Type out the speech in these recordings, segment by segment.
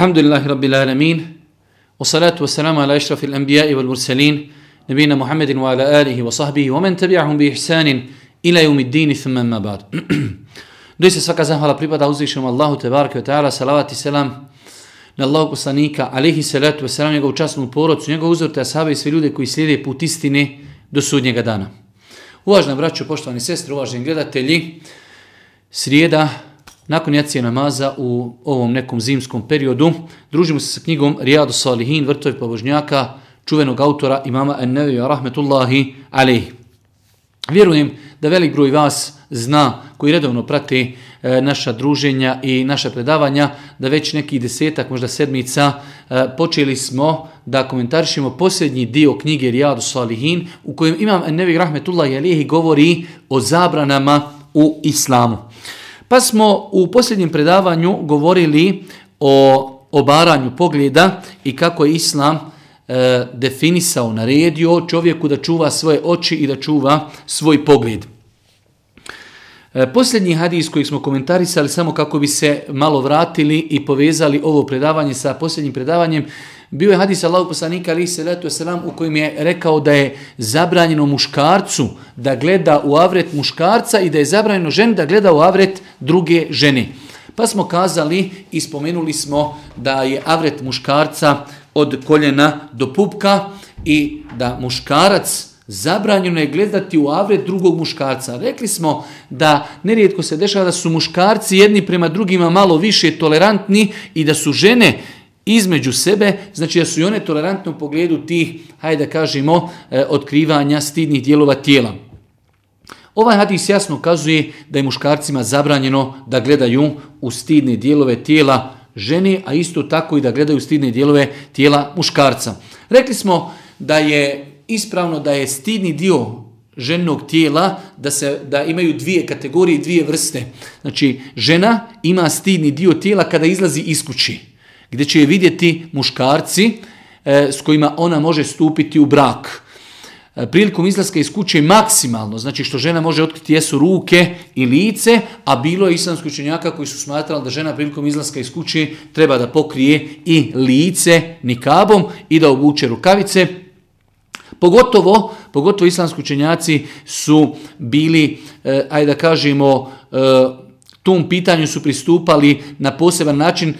الحمد لله رب العالمين والصلاة والسلام على أشرف الأنبياء والمرسلين نبينا محمد وعلى آله وصحبه ومن تبعهم بإحسان إلى يوم الدين ثم ما بعد Doista svaka zahvala pripada uzvišenom Allahu tebareke ve taala salavat i selam na Allahu poslanika alejhi salatu ve selam njegovu časnu porodcu, njegovu uzorte ashabe i sve ljude koji slijede put istine do sudnjega dana. Uvažena braćo, poštovani sestre, uvaženi gledatelji, srijeda nakon jacije namaza u ovom nekom zimskom periodu družimo se sa knjigom Rijadu Salihin, vrtovi pobožnjaka, čuvenog autora imama Ennevija, rahmetullahi alejhi. Vjerujem da velik broj vas zna, koji redovno prati e, naša druženja i naša predavanja, da već neki desetak, možda sedmica, e, počeli smo da komentarišemo posljednji dio knjige Rijadu Salihin, u kojem imam Nevi Rahmetullah Jalihi govori o zabranama u islamu. Pa smo u posljednjem predavanju govorili o obaranju pogleda i kako je islam e, definisao, naredio čovjeku da čuva svoje oči i da čuva svoj pogled. E, posljednji hadis koji smo komentarisali samo kako bi se malo vratili i povezali ovo predavanje sa posljednjim predavanjem, bio je hadis Allahu poslanika ali se letu selam u kojem je rekao da je zabranjeno muškarcu da gleda u avret muškarca i da je zabranjeno ženi da gleda u avret druge žene. Pa smo kazali i spomenuli smo da je avret muškarca od koljena do pupka i da muškarac zabranjeno je gledati u avret drugog muškarca. Rekli smo da nerijetko se dešava da su muškarci jedni prema drugima malo više tolerantni i da su žene između sebe, znači da su i one tolerantne u pogledu tih, hajde da kažemo, e, otkrivanja stidnih dijelova tijela. Ovaj hadis jasno ukazuje da je muškarcima zabranjeno da gledaju u stidne dijelove tijela žene, a isto tako i da gledaju stidne dijelove tijela muškarca. Rekli smo da je ispravno da je stidni dio ženog tijela da se da imaju dvije kategorije, dvije vrste. Znači, žena ima stidni dio tijela kada izlazi iz kući, gdje će je vidjeti muškarci e, s kojima ona može stupiti u brak. E, prilikom izlaska iz kuće maksimalno, znači što žena može otkriti jesu ruke i lice, a bilo je islamski učenjaka koji su smatrali da žena prilikom izlaska iz kuće treba da pokrije i lice nikabom i da obuče rukavice, Pogotovo, pogotovo islamski učenjaci su bili, eh, ajde da kažemo, eh, tom pitanju su pristupali na poseban način e,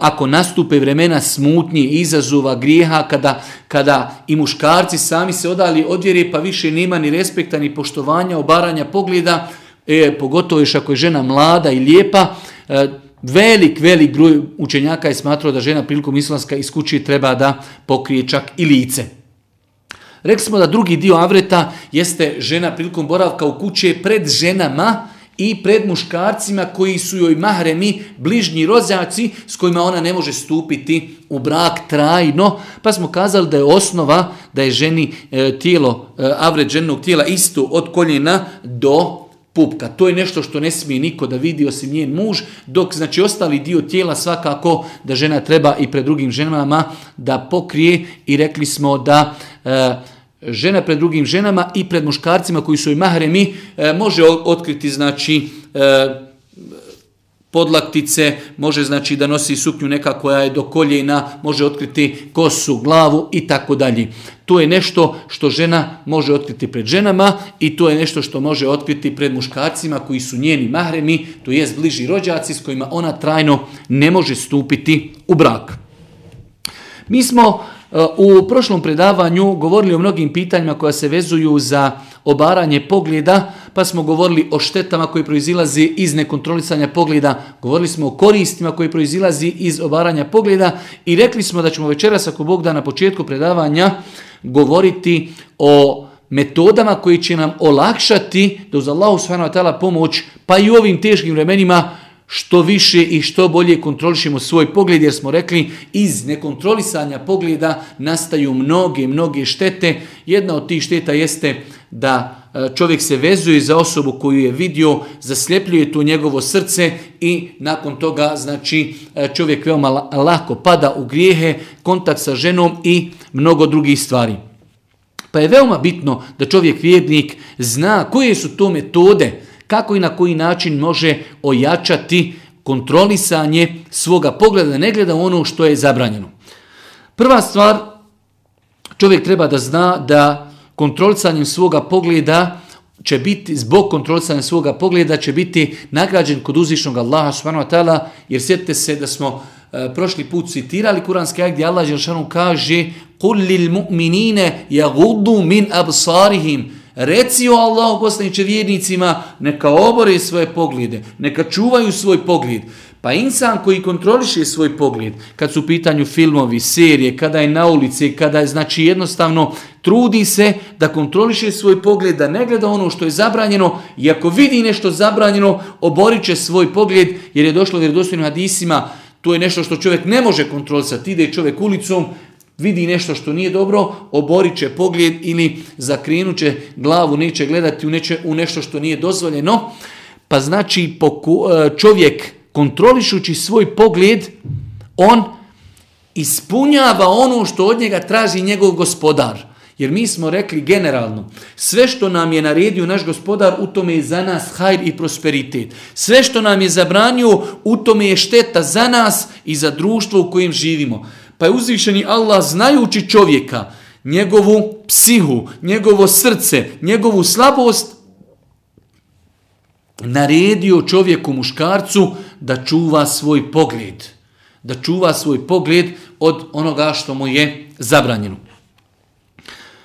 ako nastupe vremena smutnje, izazova, grijeha, kada, kada i muškarci sami se odali odvjeri pa više nema ni respekta, ni poštovanja, obaranja pogleda, e, pogotovo još ako je žena mlada i lijepa, e, velik, velik broj učenjaka je smatrao da žena prilikom islamska iz kući treba da pokrije čak i lice. Rekli smo da drugi dio avreta jeste žena prilikom boravka u kuće pred ženama i pred muškarcima koji su joj mahremi, bližnji rođaci s kojima ona ne može stupiti u brak trajno. Pa smo kazali da je osnova da je ženi e, tijelo, e, avret ženog tijela isto od koljena do pupka. To je nešto što ne smije niko da vidi osim njen muž, dok znači ostali dio tijela svakako da žena treba i pred drugim ženama da pokrije i rekli smo da e, žena pred drugim ženama i pred muškarcima koji su i mahremi e, može otkriti znači e, podlaktice, može znači da nosi suknju neka koja je do koljena, može otkriti kosu, glavu i tako dalje. To je nešto što žena može otkriti pred ženama i to je nešto što može otkriti pred muškarcima koji su njeni mahremi, to jest bliži rođaci s kojima ona trajno ne može stupiti u brak. Mi smo u prošlom predavanju govorili o mnogim pitanjima koja se vezuju za obaranje pogleda, pa smo govorili o štetama koje proizilazi iz nekontrolisanja pogleda, govorili smo o koristima koje proizilazi iz obaranja pogleda i rekli smo da ćemo večeras, ako Bog da na početku predavanja, govoriti o metodama koji će nam olakšati da uz Allahu s.w.t. pomoć, pa i u ovim teškim vremenima, što više i što bolje kontrolišemo svoj pogled, jer smo rekli iz nekontrolisanja pogleda nastaju mnoge, mnoge štete. Jedna od tih šteta jeste da e, čovjek se vezuje za osobu koju je vidio, zasljepljuje tu njegovo srce i nakon toga znači e, čovjek veoma lako pada u grijehe, kontakt sa ženom i mnogo drugih stvari. Pa je veoma bitno da čovjek vjernik zna koje su to metode kako i na koji način može ojačati kontrolisanje svoga pogleda, da ne gleda ono što je zabranjeno. Prva stvar, čovjek treba da zna da kontrolisanjem svoga pogleda će biti, zbog kontrolisanja svoga pogleda, će biti nagrađen kod uzvišnog Allaha subhanahu wa ta'ala, jer sjetite se da smo e, prošli put citirali kuranski ajak gdje Allah Želšanu kaže قُلْ لِلْمُؤْمِنِينَ يَغُدُّ مِنْ أَبْصَارِهِمْ Reci o Allahu poslaniče vjernicima, neka obore svoje poglede, neka čuvaju svoj pogled. Pa insan koji kontroliše svoj pogled, kad su u pitanju filmovi, serije, kada je na ulici, kada je znači jednostavno trudi se da kontroliše svoj pogled, da ne gleda ono što je zabranjeno i ako vidi nešto zabranjeno, oborit će svoj pogled jer je došlo u vjerodostojnim hadisima, to je nešto što čovjek ne može kontrolisati, ide čovjek ulicom, vidi nešto što nije dobro, oborit će pogled ili zakrenut će glavu, neće gledati u, neće, u nešto što nije dozvoljeno. Pa znači e, čovjek kontrolišući svoj pogled, on ispunjava ono što od njega traži njegov gospodar. Jer mi smo rekli generalno, sve što nam je naredio naš gospodar, u tome je za nas hajr i prosperitet. Sve što nam je zabranio, u tome je šteta za nas i za društvo u kojem živimo. Pa je uzvišeni Allah znajući čovjeka, njegovu psihu, njegovo srce, njegovu slabost, naredio čovjeku muškarcu da čuva svoj pogled. Da čuva svoj pogled od onoga što mu je zabranjeno.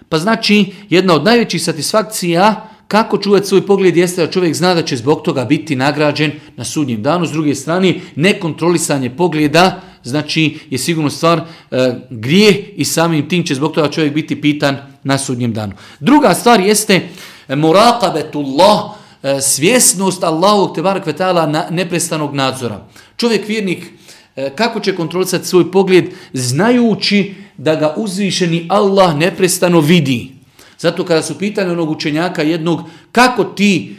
Pa znači, jedna od najvećih satisfakcija kako čuvati svoj pogled jeste da čovjek zna da će zbog toga biti nagrađen na sudnjem danu. S druge strane, nekontrolisanje pogleda znači je sigurno stvar e, grije i samim tim će zbog toga čovjek biti pitan na sudnjem danu. Druga stvar jeste e, muraqabetullah, e, svjesnost Allahovog te kvetala na neprestanog nadzora. Čovjek vjernik e, kako će kontrolisati svoj pogled znajući da ga uzvišeni Allah neprestano vidi. Zato kada su pitanje onog učenjaka jednog kako ti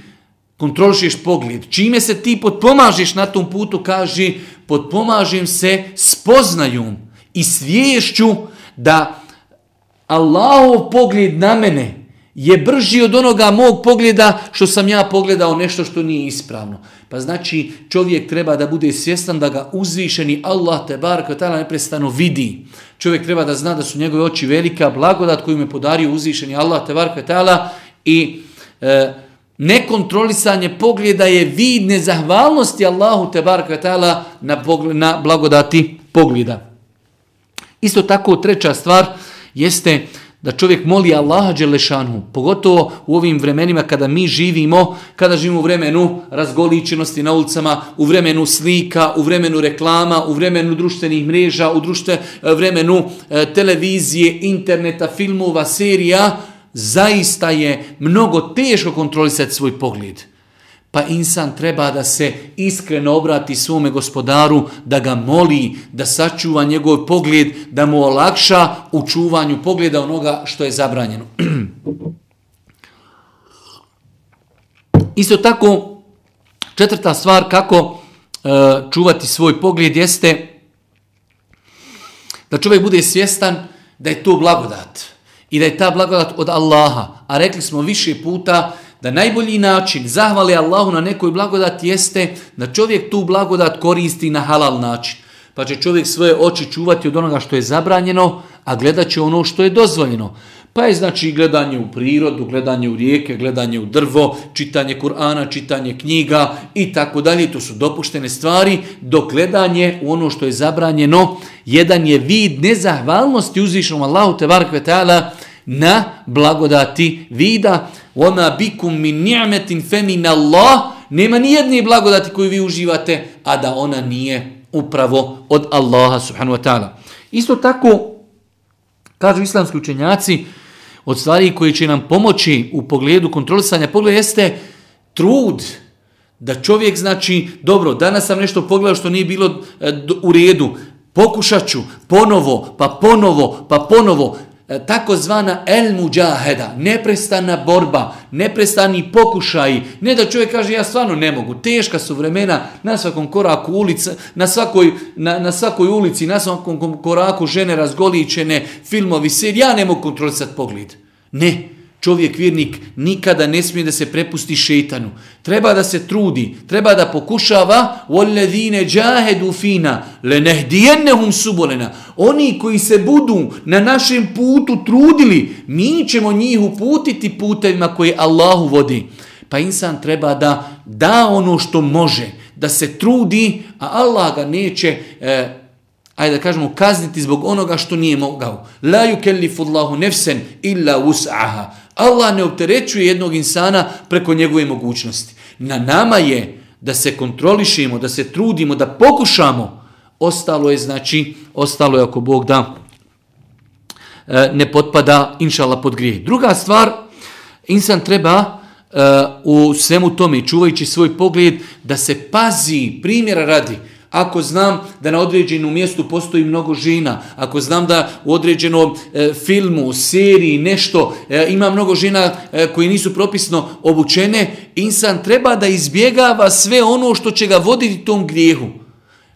kontrolišeš pogled, čime se ti potpomažeš na tom putu, kaže potpomažem se spoznajom i sviješću da Allahov pogled na mene je brži od onoga mog pogleda što sam ja pogledao nešto što nije ispravno. Pa znači čovjek treba da bude svjestan da ga uzvišeni Allah te bar tada neprestano vidi. Čovjek treba da zna da su njegove oči velika blagodat koju me podario uzvišeni Allah te bar tada i e, nekontrolisanje pogleda je vid nezahvalnosti Allahu te barakatala na, na blagodati pogleda. Isto tako treća stvar jeste da čovjek moli Allaha Đelešanu, pogotovo u ovim vremenima kada mi živimo, kada živimo u vremenu razgoličenosti na ulicama, u vremenu slika, u vremenu reklama, u vremenu društvenih mreža, u društve, eh, vremenu e, televizije, interneta, filmova, serija, zaista je mnogo teško kontrolisati svoj pogled. Pa insan treba da se iskreno obrati svome gospodaru, da ga moli, da sačuva njegov pogled, da mu olakša u čuvanju pogleda onoga što je zabranjeno. Isto tako, četvrta stvar kako e, čuvati svoj pogled jeste da čovjek bude svjestan da je to blagodat i da je ta blagodat od Allaha. A rekli smo više puta da najbolji način zahvali Allahu na nekoj blagodat jeste da čovjek tu blagodat koristi na halal način. Pa će čovjek svoje oči čuvati od onoga što je zabranjeno, a gledat će ono što je dozvoljeno. Pa je znači gledanje u prirodu, gledanje u rijeke, gledanje u drvo, čitanje Kur'ana, čitanje knjiga i tako dalje. To su dopuštene stvari, dok gledanje u ono što je zabranjeno, jedan je vid nezahvalnosti uzvišenom Allahu te ta'ala na blagodati vida. Oma bikum min ni'metin femin Allah. Nema ni jedne blagodati koju vi uživate, a da ona nije upravo od Allaha subhanahu wa ta'ala. Isto tako, kažu islamski učenjaci, od stvari koji će nam pomoći u pogledu kontrolisanja pogleda jeste trud. Da čovjek znači, dobro, danas sam nešto pogledao što nije bilo e, u redu, pokušat ću ponovo, pa ponovo, pa ponovo. E, takozvana el muđaheda, neprestana borba, neprestani pokušaj, ne da čovjek kaže ja stvarno ne mogu, teška su vremena na svakom koraku ulica, na svakoj, na, na svakoj ulici, na svakom koraku žene razgoličene, filmovi, ser, ja ne mogu kontrolisati pogled. Ne, čovjek vjernik nikada ne smije da se prepusti šetanu. Treba da se trudi, treba da pokušava وَالَّذِينَ جَاهَدُوا فِينَا لَنَهْدِيَنَّهُمْ سُبُولَنَا Oni koji se budu na našem putu trudili, mi ćemo njih uputiti putevima koje Allahu vodi. Pa insan treba da da ono što može, da se trudi, a Allah ga neće e, ajde da kažemo, kazniti zbog onoga što nije mogao. La yukellifu Allahu nefsen illa us'aha. Allah ne opterećuje jednog insana preko njegove mogućnosti. Na nama je da se kontrolišemo, da se trudimo, da pokušamo. Ostalo je, znači, ostalo je ako Bog da e, ne potpada, inšala, pod grijeh. Druga stvar, insan treba e, u svemu tome, čuvajući svoj pogled, da se pazi, primjera radi, Ako znam da na određenom mjestu postoji mnogo žena, ako znam da u određenom e, filmu, seriji, nešto e, ima mnogo žena e, koji nisu propisno obučene, insan treba da izbjegava sve ono što će ga voditi tom grijehu.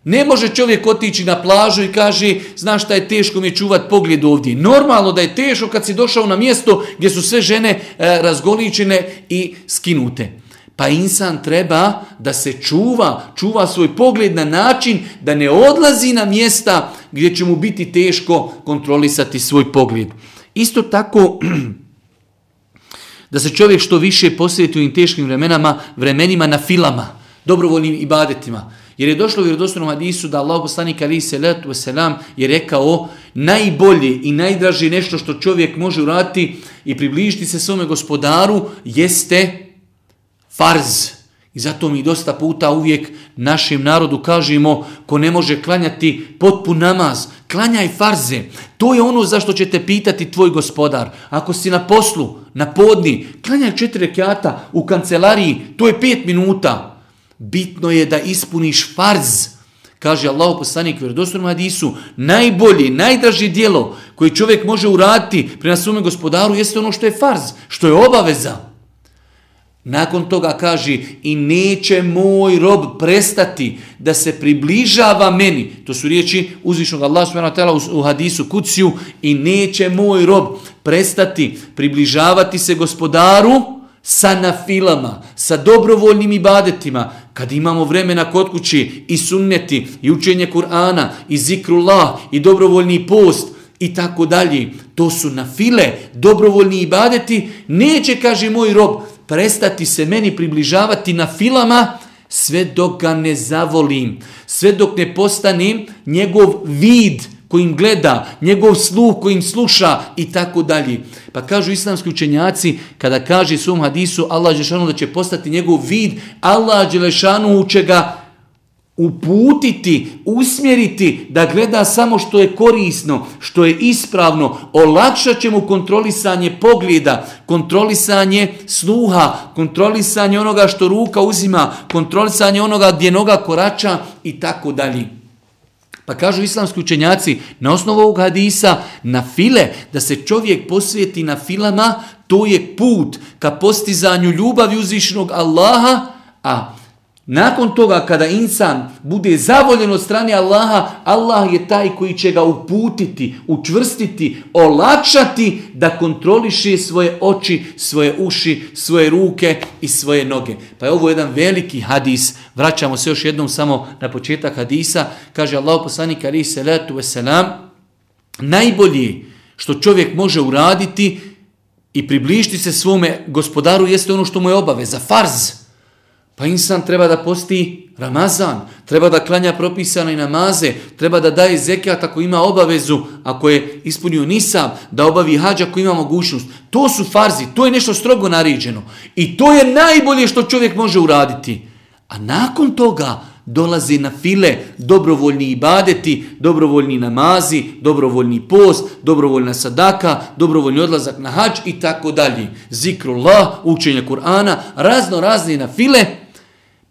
Ne može čovjek otići na plažu i kaže, znaš šta je teško mi je čuvat pogled ovdje. Normalno da je teško kad si došao na mjesto gdje su sve žene e, razgoličene i skinute. Pa insan treba da se čuva, čuva svoj pogled na način da ne odlazi na mjesta gdje će mu biti teško kontrolisati svoj pogled. Isto tako, da se čovjek što više posvijeti u teškim vremenama, vremenima na filama, dobrovoljnim ibadetima. Jer je došlo u vjerodostanom hadisu da Allah poslanik ali se letu veselam je rekao najbolje i najdraži nešto što čovjek može uraditi i približiti se svome gospodaru jeste farz. I zato mi dosta puta uvijek našim narodu kažemo ko ne može klanjati potpun namaz, klanjaj farze. To je ono zašto će te pitati tvoj gospodar. Ako si na poslu, na podni, klanjaj četiri rekiata u kancelariji, to je pet minuta. Bitno je da ispuniš farz. Kaže Allah poslanik vjerodostojnom hadisu, najbolje, najdraži dijelo koje čovjek može uraditi prema svome gospodaru jeste ono što je farz, što je obaveza. Nakon toga kaže i neće moj rob prestati da se približava meni. To su riječi uzvišnog Allah s.w.t. u hadisu kuciju i neće moj rob prestati približavati se gospodaru sa nafilama, sa dobrovoljnim ibadetima. Kad imamo vremena kod kući i sunneti i učenje Kur'ana i zikrullah i dobrovoljni post i tako dalje. To su nafile, dobrovoljni ibadeti. Neće, kaže moj rob, prestati se meni približavati na filama sve dok ga ne zavolim, sve dok ne postanem njegov vid kojim gleda, njegov sluh kojim sluša i tako dalje. Pa kažu islamski učenjaci, kada kaže svom hadisu Allah Đelešanu da će postati njegov vid, Allah Đelešanu će ga uputiti, usmjeriti da gleda samo što je korisno, što je ispravno, olakšat će mu kontrolisanje pogleda, kontrolisanje sluha, kontrolisanje onoga što ruka uzima, kontrolisanje onoga gdje noga korača i tako dalje. Pa kažu islamski učenjaci, na osnovu ovog hadisa, na file, da se čovjek posvijeti na filama, to je put ka postizanju ljubavi uzvišnog Allaha, a Nakon toga kada insan bude zavoljen od strane Allaha, Allah je taj koji će ga uputiti, učvrstiti, olakšati da kontroliše svoje oči, svoje uši, svoje ruke i svoje noge. Pa je ovo jedan veliki hadis. Vraćamo se još jednom samo na početak hadisa. Kaže Allah poslanik ali salatu wasalam, veselam, najbolji što čovjek može uraditi i približiti se svome gospodaru jeste ono što mu je obaveza, farz. Pa insan treba da posti Ramazan, treba da klanja propisane namaze, treba da daje zekijat ako ima obavezu, ako je ispunio nisam, da obavi hađa ako ima mogućnost. To su farzi, to je nešto strogo naređeno. I to je najbolje što čovjek može uraditi. A nakon toga dolazi na file dobrovoljni ibadeti, dobrovoljni namazi, dobrovoljni post, dobrovoljna sadaka, dobrovoljni odlazak na hađ i tako dalje. Zikrullah, učenje Kur'ana, razno razne na file,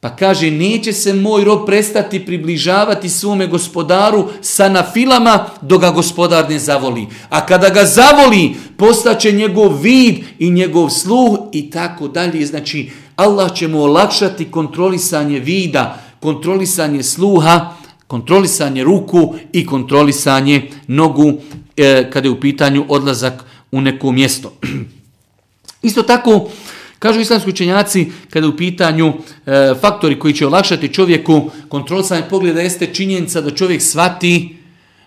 Pa kaže, neće se moj rob prestati približavati svome gospodaru sa nafilama dok ga gospodar ne zavoli. A kada ga zavoli, postaće njegov vid i njegov sluh i tako dalje. Znači, Allah će mu olakšati kontrolisanje vida, kontrolisanje sluha, kontrolisanje ruku i kontrolisanje nogu e, kada je u pitanju odlazak u neko mjesto. Isto tako, kažu islamski učenjaci, kada u pitanju e, faktori koji će olakšati čovjeku kontrolisanje pogleda, jeste činjenica da čovjek svati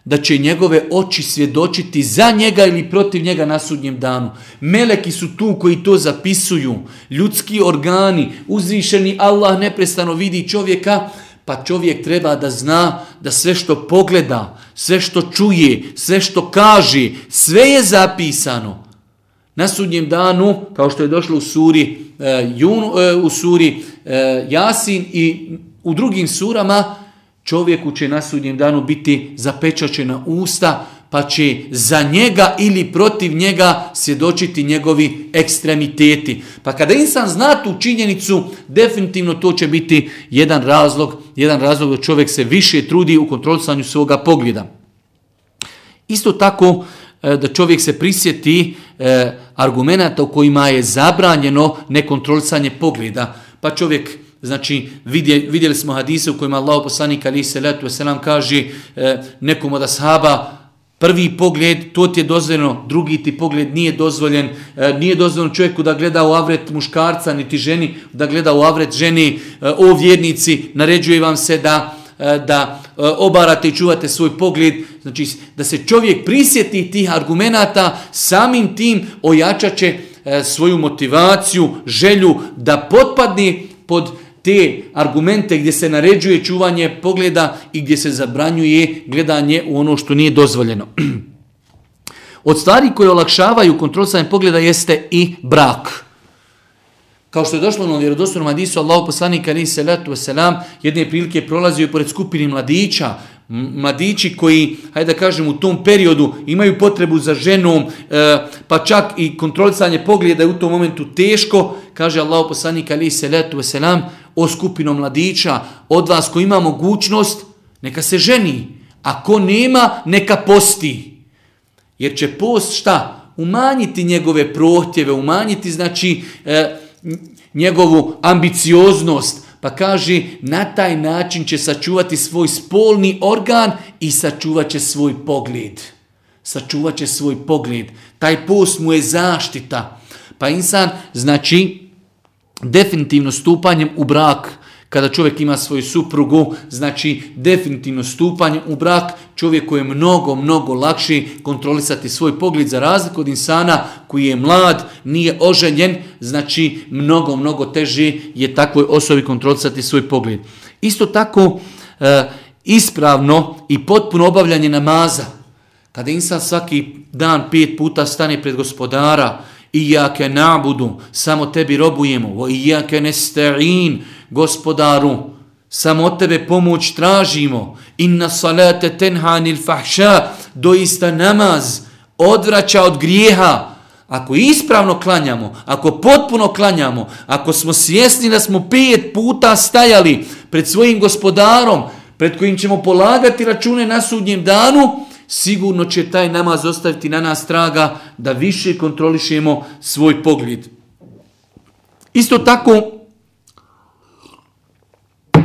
da će njegove oči svjedočiti za njega ili protiv njega na sudnjem danu. Meleki su tu koji to zapisuju. Ljudski organi, uzvišeni Allah neprestano vidi čovjeka, pa čovjek treba da zna da sve što pogleda, sve što čuje, sve što kaže, sve je zapisano. Na sudnjem danu, kao što je došlo u suri, e, Jun, e, u suri e, Jasin i u drugim surama, čovjeku će na sudnjem danu biti zapečačena usta, pa će za njega ili protiv njega svjedočiti njegovi ekstremiteti. Pa kada insan zna tu činjenicu, definitivno to će biti jedan razlog, jedan razlog da čovjek se više trudi u kontrolisanju svoga pogleda. Isto tako E, da čovjek se prisjeti e, argumenta u kojima je zabranjeno nekontrolisanje pogleda. Pa čovjek Znači, vidjeli smo hadise u kojima Allah poslanik ali se letu selam kaže e, nekom od ashaba prvi pogled, to ti je dozvoljeno, drugi ti pogled nije dozvoljen, e, nije dozvoljeno čovjeku da gleda u avret muškarca, niti ženi da gleda u avret ženi, e, o vjernici, naređuje vam se da e, da E, obarate i čuvate svoj pogled, znači da se čovjek prisjeti tih argumenata, samim tim ojačat će e, svoju motivaciju, želju da potpadne pod te argumente gdje se naređuje čuvanje pogleda i gdje se zabranjuje gledanje u ono što nije dozvoljeno. Od stvari koje olakšavaju kontrolisanje pogleda jeste i brak. Kao što je došlo na vjerodostojnom hadisu Allahu poslanika ali se letu selam jedne prilike prolazio pored skupine mladića, mladići koji, hajde da kažem, u tom periodu imaju potrebu za ženom, e, pa čak i kontrolisanje pogleda je u tom momentu teško, kaže Allahu poslanik ali se letu selam, o skupino mladića, od vas ko ima mogućnost, neka se ženi, a ko nema, neka posti. Jer će post šta? Umanjiti njegove prohtjeve, umanjiti znači e, njegovu ambicioznost, pa kaže na taj način će sačuvati svoj spolni organ i sačuvat će svoj pogled. Sačuvat će svoj pogled. Taj post mu je zaštita. Pa insan, znači, definitivno stupanjem u brak, kada čovjek ima svoju suprugu, znači definitivno stupanjem u brak, čovjeku je mnogo, mnogo lakši kontrolisati svoj pogled za razliku od insana koji je mlad, nije oženjen, znači mnogo, mnogo teže je takvoj osobi kontrolisati svoj pogled. Isto tako, e, ispravno i potpuno obavljanje namaza. Kada insan svaki dan pet puta stane pred gospodara, Iyake na'budu, samo tebi robujemo. Wa iyake nesta'in, gospodaru, samo od tebe pomoć tražimo. Inna salate tenhanil fahša, doista namaz odvraća od grijeha. Ako ispravno klanjamo, ako potpuno klanjamo, ako smo svjesni da smo pet puta stajali pred svojim gospodarom, pred kojim ćemo polagati račune na sudnjem danu, sigurno će taj namaz ostaviti na nas traga da više kontrolišemo svoj pogled. Isto tako,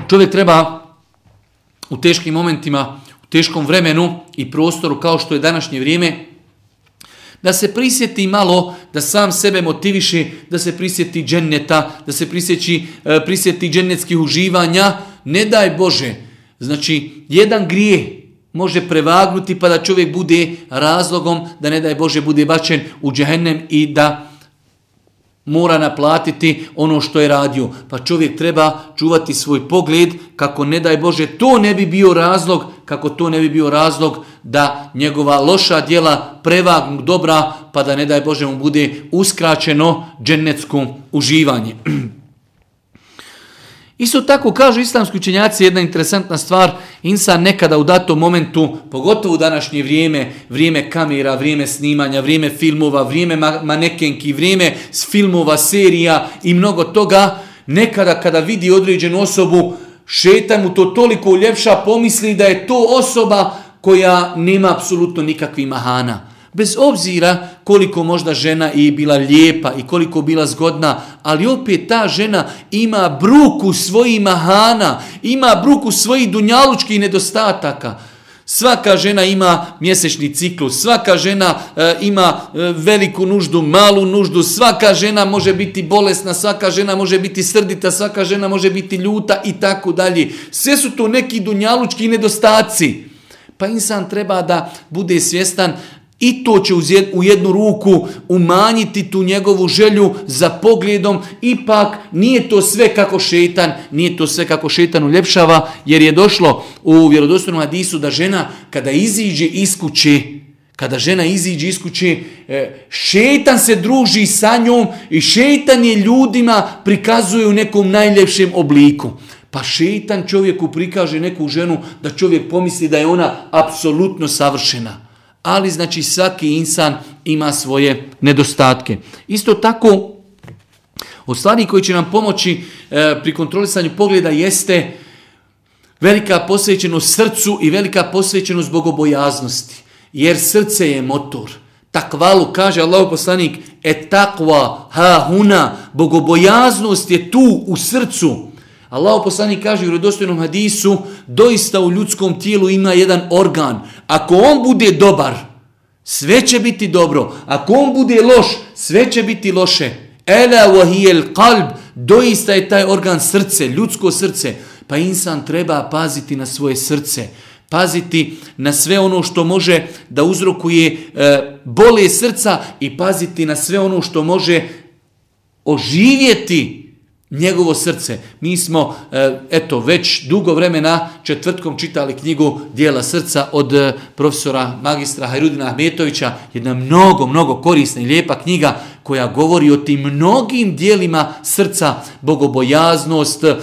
čovjek treba u teškim momentima, u teškom vremenu i prostoru kao što je današnje vrijeme, da se prisjeti malo, da sam sebe motiviše, da se prisjeti dženneta, da se prisjeti, e, prisjeti džennetskih uživanja, ne daj Bože. Znači, jedan grije može prevagnuti pa da čovjek bude razlogom da ne daj Bože bude bačen u džehennem i da mora naplatiti ono što je radio. Pa čovjek treba čuvati svoj pogled kako ne daj Bože to ne bi bio razlog, kako to ne bi bio razlog da njegova loša djela prevagnu dobra pa da ne daj Bože mu bude uskraćeno džennetsko uživanje. Isto tako kažu islamski učenjaci jedna interesantna stvar, insan nekada u datom momentu, pogotovo u današnje vrijeme, vrijeme kamera, vrijeme snimanja, vrijeme filmova, vrijeme manekenki, vrijeme filmova, serija i mnogo toga, nekada kada vidi određenu osobu, šeta mu to toliko uljepša, pomisli da je to osoba koja nema apsolutno nikakvih mahana. Bez obzira koliko možda žena i bila lijepa i koliko bila zgodna, ali opet ta žena ima bruku svojih mahana, ima bruku svojih dunjalučkih nedostataka. Svaka žena ima mjesečni ciklus, svaka žena e, ima e, veliku nuždu, malu nuždu, svaka žena može biti bolesna, svaka žena može biti srdita, svaka žena može biti ljuta i tako dalje. Sve su to neki dunjalučki nedostaci. Pa insan treba da bude svjestan i to će u jednu ruku umanjiti tu njegovu želju za pogledom. Ipak nije to sve kako šetan, nije to sve kako šetan uljepšava, jer je došlo u vjerodostojnom hadisu da žena kada iziđe iz kuće, kada žena iziđe iz kuće, e, šetan se druži sa njom i šetan je ljudima prikazuje u nekom najljepšem obliku. Pa šetan čovjeku prikaže neku ženu da čovjek pomisli da je ona apsolutno savršena ali znači svaki insan ima svoje nedostatke. Isto tako, od stvari koji će nam pomoći e, pri kontrolisanju pogleda jeste velika posvećenost srcu i velika posvećenost bogobojaznosti. Jer srce je motor. Takvalu, kaže Allahu poslanik, et takva, ha huna, bogobojaznost je tu u srcu. Allah poslanik kaže u rodostojnom hadisu, doista u ljudskom tijelu ima jedan organ. Ako on bude dobar, sve će biti dobro. Ako on bude loš, sve će biti loše. Ela wahiyel qalb, doista je taj organ srce, ljudsko srce. Pa insan treba paziti na svoje srce. Paziti na sve ono što može da uzrokuje e, bole srca i paziti na sve ono što može oživjeti njegovo srce. Mi smo, e, eto, već dugo vremena četvrtkom čitali knjigu Dijela srca od e, profesora magistra Hajrudina Ahmetovića, jedna mnogo, mnogo korisna i lijepa knjiga koja govori o tim mnogim dijelima srca, bogobojaznost, e,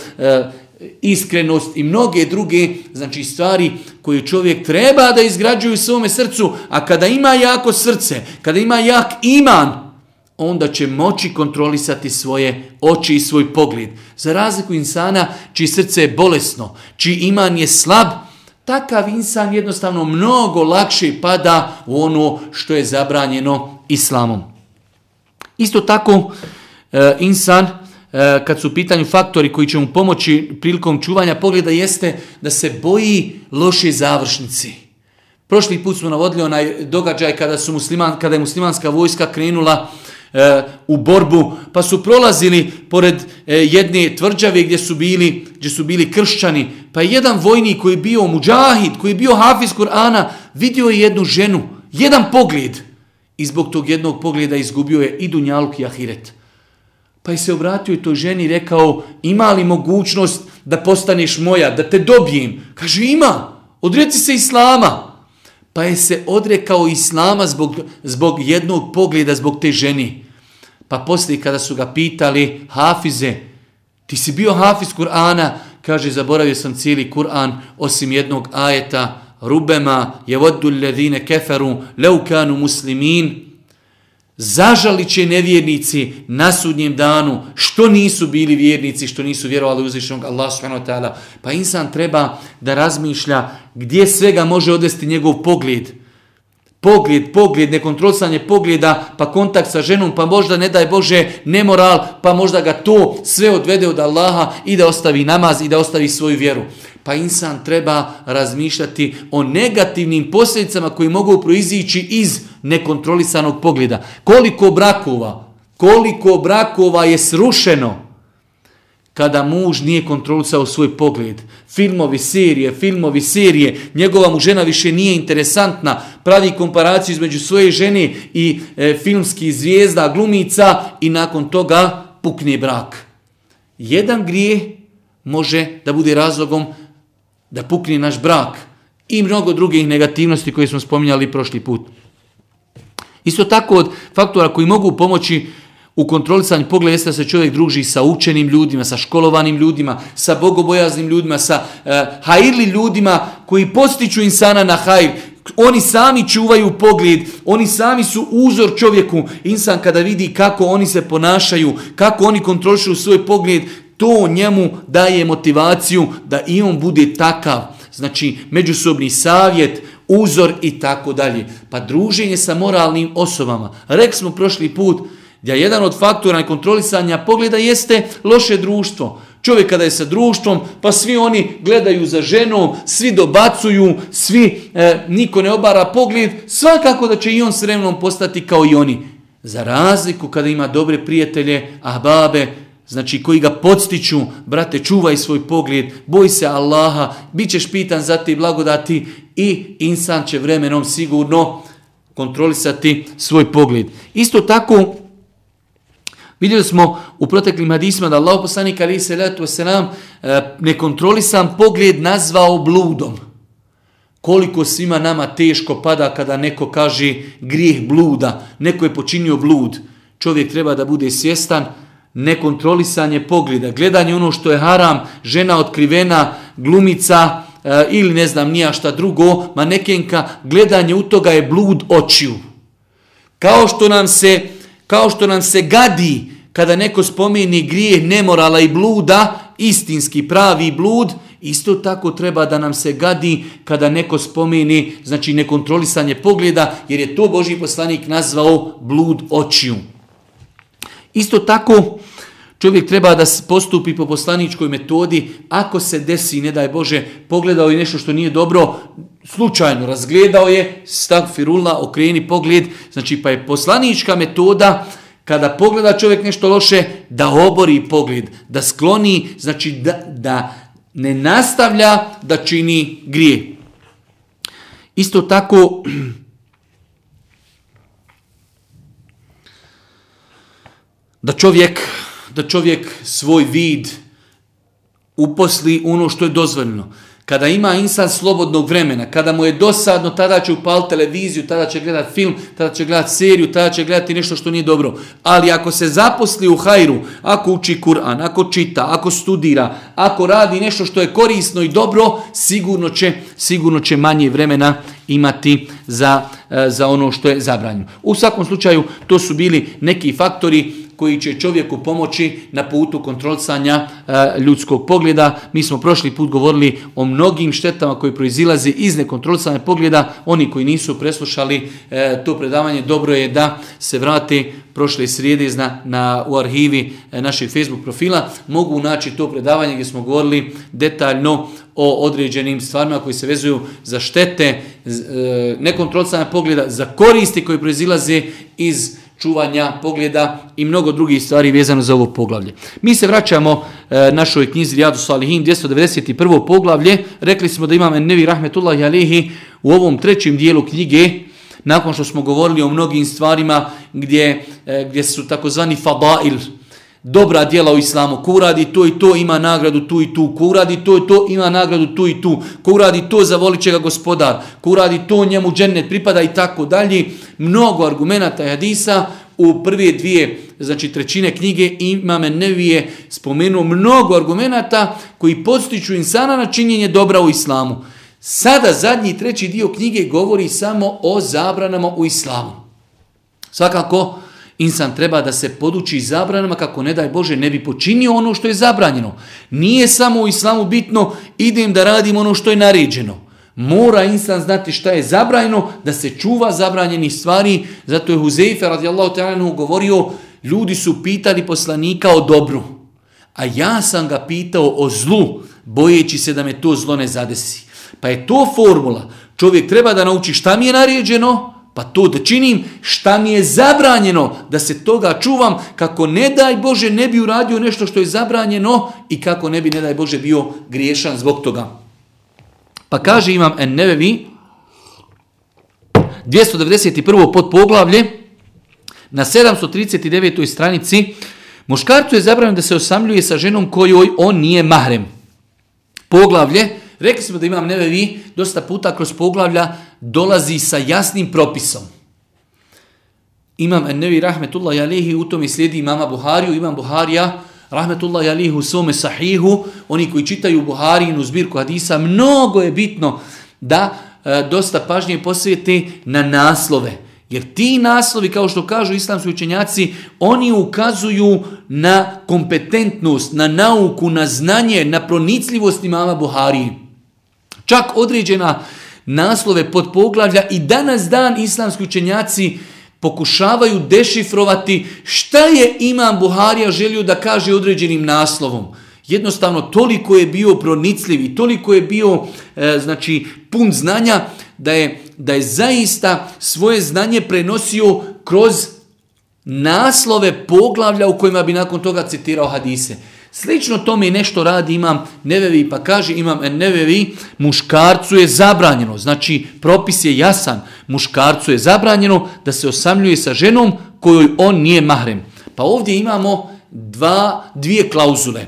iskrenost i mnoge druge znači stvari koje čovjek treba da izgrađuje u svome srcu, a kada ima jako srce, kada ima jak iman, onda će moći kontrolisati svoje oči i svoj pogled. Za razliku insana čiji srce je bolesno, čiji iman je slab, takav insan jednostavno mnogo lakše pada u ono što je zabranjeno islamom. Isto tako, e, insan, e, kad su u pitanju faktori koji će mu pomoći prilikom čuvanja pogleda, jeste da se boji loše završnici. Prošli put smo navodili onaj događaj kada, su musliman, kada je muslimanska vojska krenula E, u borbu, pa su prolazili pored e, jedne tvrđave gdje su bili, gdje su bili kršćani, pa je jedan vojnik koji je bio muđahid, koji je bio hafiz Kur'ana, vidio je jednu ženu, jedan pogled, i zbog tog jednog pogleda izgubio je i Dunjaluk i Ahiret. Pa je se obratio i toj ženi i rekao, ima li mogućnost da postaneš moja, da te dobijem? Kaže, ima, odreci se Islama pa je se odrekao islama zbog, zbog jednog pogleda, zbog te ženi. Pa poslije kada su ga pitali, Hafize, ti si bio Hafiz Kur'ana, kaže, zaboravio sam cijeli Kur'an, osim jednog ajeta, Rubema je vodu ledine keferu, leukanu muslimin, Zažalit će nevjernici na sudnjem danu što nisu bili vjernici, što nisu vjerovali uzvišenog Allah subhanahu wa ta'ala. Pa insan treba da razmišlja gdje svega može odvesti njegov pogled. Pogled, pogled, nekontrolisanje pogleda, pa kontakt sa ženom, pa možda ne daj Bože nemoral, pa možda ga to sve odvede od Allaha i da ostavi namaz i da ostavi svoju vjeru pa insan treba razmišljati o negativnim posljedicama koji mogu proizići iz nekontrolisanog pogleda. Koliko brakova, koliko brakova je srušeno kada muž nije kontrolisao svoj pogled. Filmovi, serije, filmovi, serije, njegova mu žena više nije interesantna, pravi komparaciju između svoje žene i e, filmskih zvijezda, glumica i nakon toga pukne brak. Jedan grije može da bude razlogom da pukne naš brak i mnogo drugih negativnosti koje smo spominjali prošli put. Isto tako od faktora koji mogu pomoći u kontrolisanju pogleda jeste da se čovjek druži sa učenim ljudima, sa školovanim ljudima, sa bogobojaznim ljudima, sa e, hajirli ljudima koji postiču insana na hajr. Oni sami čuvaju pogled, oni sami su uzor čovjeku. Insan kada vidi kako oni se ponašaju, kako oni kontrolišu svoj pogled, to njemu daje motivaciju da i on bude takav. Znači, međusobni savjet, uzor i tako dalje. Pa druženje sa moralnim osobama. Rek smo prošli put da jedan od faktora kontrolisanja pogleda jeste loše društvo. Čovjek kada je sa društvom, pa svi oni gledaju za ženom, svi dobacuju, svi, e, niko ne obara pogled, svakako da će i on s vremenom postati kao i oni. Za razliku kada ima dobre prijatelje, ahbabe, znači koji ga podstiču, brate, čuvaj svoj pogled, boj se Allaha, bit ćeš pitan za te blagodati i insan će vremenom sigurno kontrolisati svoj pogled. Isto tako, vidjeli smo u proteklim hadisma da Allah poslanik ali se letu wasalam e, nekontrolisan pogled nazvao bludom. Koliko svima nama teško pada kada neko kaže grijeh bluda, neko je počinio blud. Čovjek treba da bude svjestan, nekontrolisanje pogleda, gledanje ono što je haram, žena otkrivena, glumica e, ili ne znam nija šta drugo, manekenka, gledanje u toga je blud očiju. Kao što nam se, kao što nam se gadi kada neko spomeni grijeh nemorala i bluda, istinski pravi blud, isto tako treba da nam se gadi kada neko spomeni, znači nekontrolisanje pogleda, jer je to Boži poslanik nazvao blud očiju. Isto tako, čovjek treba da postupi po poslaničkoj metodi, ako se desi, ne daj Bože, pogledao je nešto što nije dobro, slučajno razgledao je, stav firula, okreni pogled, znači pa je poslanička metoda, kada pogleda čovjek nešto loše, da obori pogled, da skloni, znači da, da ne nastavlja da čini grije. Isto tako, da čovjek, da čovjek svoj vid uposli ono što je dozvoljeno. Kada ima insan slobodnog vremena, kada mu je dosadno, tada će upaliti televiziju, tada će gledati film, tada će gledati seriju, tada će gledati nešto što nije dobro. Ali ako se zaposli u hajru, ako uči Kur'an, ako čita, ako studira, ako radi nešto što je korisno i dobro, sigurno će, sigurno će manje vremena imati za, eh, za ono što je zabranjeno. U svakom slučaju, to su bili neki faktori koji će čovjeku pomoći na putu kontrolsanja e, ljudskog pogleda. Mi smo prošli put govorili o mnogim štetama koji proizilaze iz nekontrolsanja pogleda. Oni koji nisu preslušali e, to predavanje, dobro je da se vrate prošle srijede na, na, u arhivi e, našeg Facebook profila. Mogu naći to predavanje gdje smo govorili detaljno o određenim stvarima koji se vezuju za štete, e, nekontrolsanja pogleda, za koristi koji proizilaze iz čuvanja pogleda i mnogo drugih stvari vezano za ovo poglavlje. Mi se vraćamo e, našoj knjizi Rijadu Salihin, 291. poglavlje. Rekli smo da imamo Nevi Rahmetullahi Alihi u ovom trećem dijelu knjige, nakon što smo govorili o mnogim stvarima gdje, e, gdje su takozvani fadail, dobra djela u islamu, ko uradi to i to ima nagradu tu i tu, ko uradi to i to ima nagradu tu i tu, ko uradi to zavolit će ga gospodar, ko uradi to njemu džennet pripada i tako dalje. Mnogo argumenta i hadisa u prve dvije znači trećine knjige imame Nevije spomenuo mnogo argumenata koji podstiču insana na činjenje dobra u islamu. Sada zadnji treći dio knjige govori samo o zabranama u islamu. Svakako, Insan treba da se poduči zabranama kako ne daj Bože ne bi počinio ono što je zabranjeno. Nije samo u islamu bitno idem da radim ono što je naređeno. Mora insan znati šta je zabranjeno, da se čuva zabranjenih stvari. Zato je Huzeyfe radijallahu ta'ala govorio, ljudi su pitali poslanika o dobru. A ja sam ga pitao o zlu, bojeći se da me to zlo ne zadesi. Pa je to formula. Čovjek treba da nauči šta mi je naređeno, Pa to da činim šta mi je zabranjeno da se toga čuvam kako ne daj Bože ne bi uradio nešto što je zabranjeno i kako ne bi ne daj Bože bio griješan zbog toga. Pa kaže imam en nevevi 291. pod poglavlje na 739. stranici muškarcu je zabranjeno da se osamljuje sa ženom kojoj on nije mahrem. Poglavlje Rekli smo da imam nevevi dosta puta kroz poglavlja dolazi sa jasnim propisom. Imam nevi Rahmetullah Jalehi, u tome slijedi imama Buhariju, imam Buharija Rahmetullah Jalehi u svome sahihu, oni koji čitaju Buharijinu zbirku hadisa, mnogo je bitno da e, dosta pažnje posvijete na naslove. Jer ti naslovi, kao što kažu islamski učenjaci, oni ukazuju na kompetentnost, na nauku, na znanje, na pronicljivost imama Buharije čak određena naslove pod poglavlja i danas dan islamski učenjaci pokušavaju dešifrovati šta je imam Buharija želio da kaže određenim naslovom. Jednostavno, toliko je bio pronicljiv i toliko je bio e, znači, pun znanja da je, da je zaista svoje znanje prenosio kroz naslove poglavlja u kojima bi nakon toga citirao hadise. Slično tome i nešto radi imam nevevi, pa kaže imam nevevi, muškarcu je zabranjeno, znači propis je jasan, muškarcu je zabranjeno da se osamljuje sa ženom kojoj on nije mahrem. Pa ovdje imamo dva, dvije klauzule.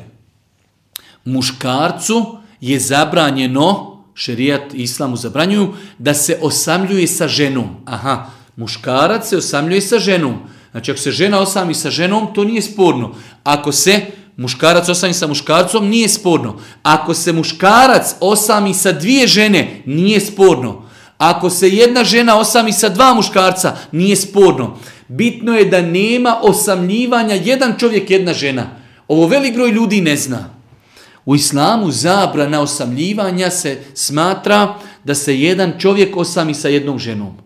Muškarcu je zabranjeno, šerijat i islamu zabranjuju, da se osamljuje sa ženom. Aha, muškarac se osamljuje sa ženom. Znači ako se žena osami sa ženom, to nije sporno. Ako se muškarac osami sa muškarcom, nije sporno. Ako se muškarac osami sa dvije žene, nije sporno. Ako se jedna žena osami sa dva muškarca, nije sporno. Bitno je da nema osamljivanja jedan čovjek, jedna žena. Ovo velik broj ljudi ne zna. U islamu zabrana osamljivanja se smatra da se jedan čovjek osami sa jednom ženom.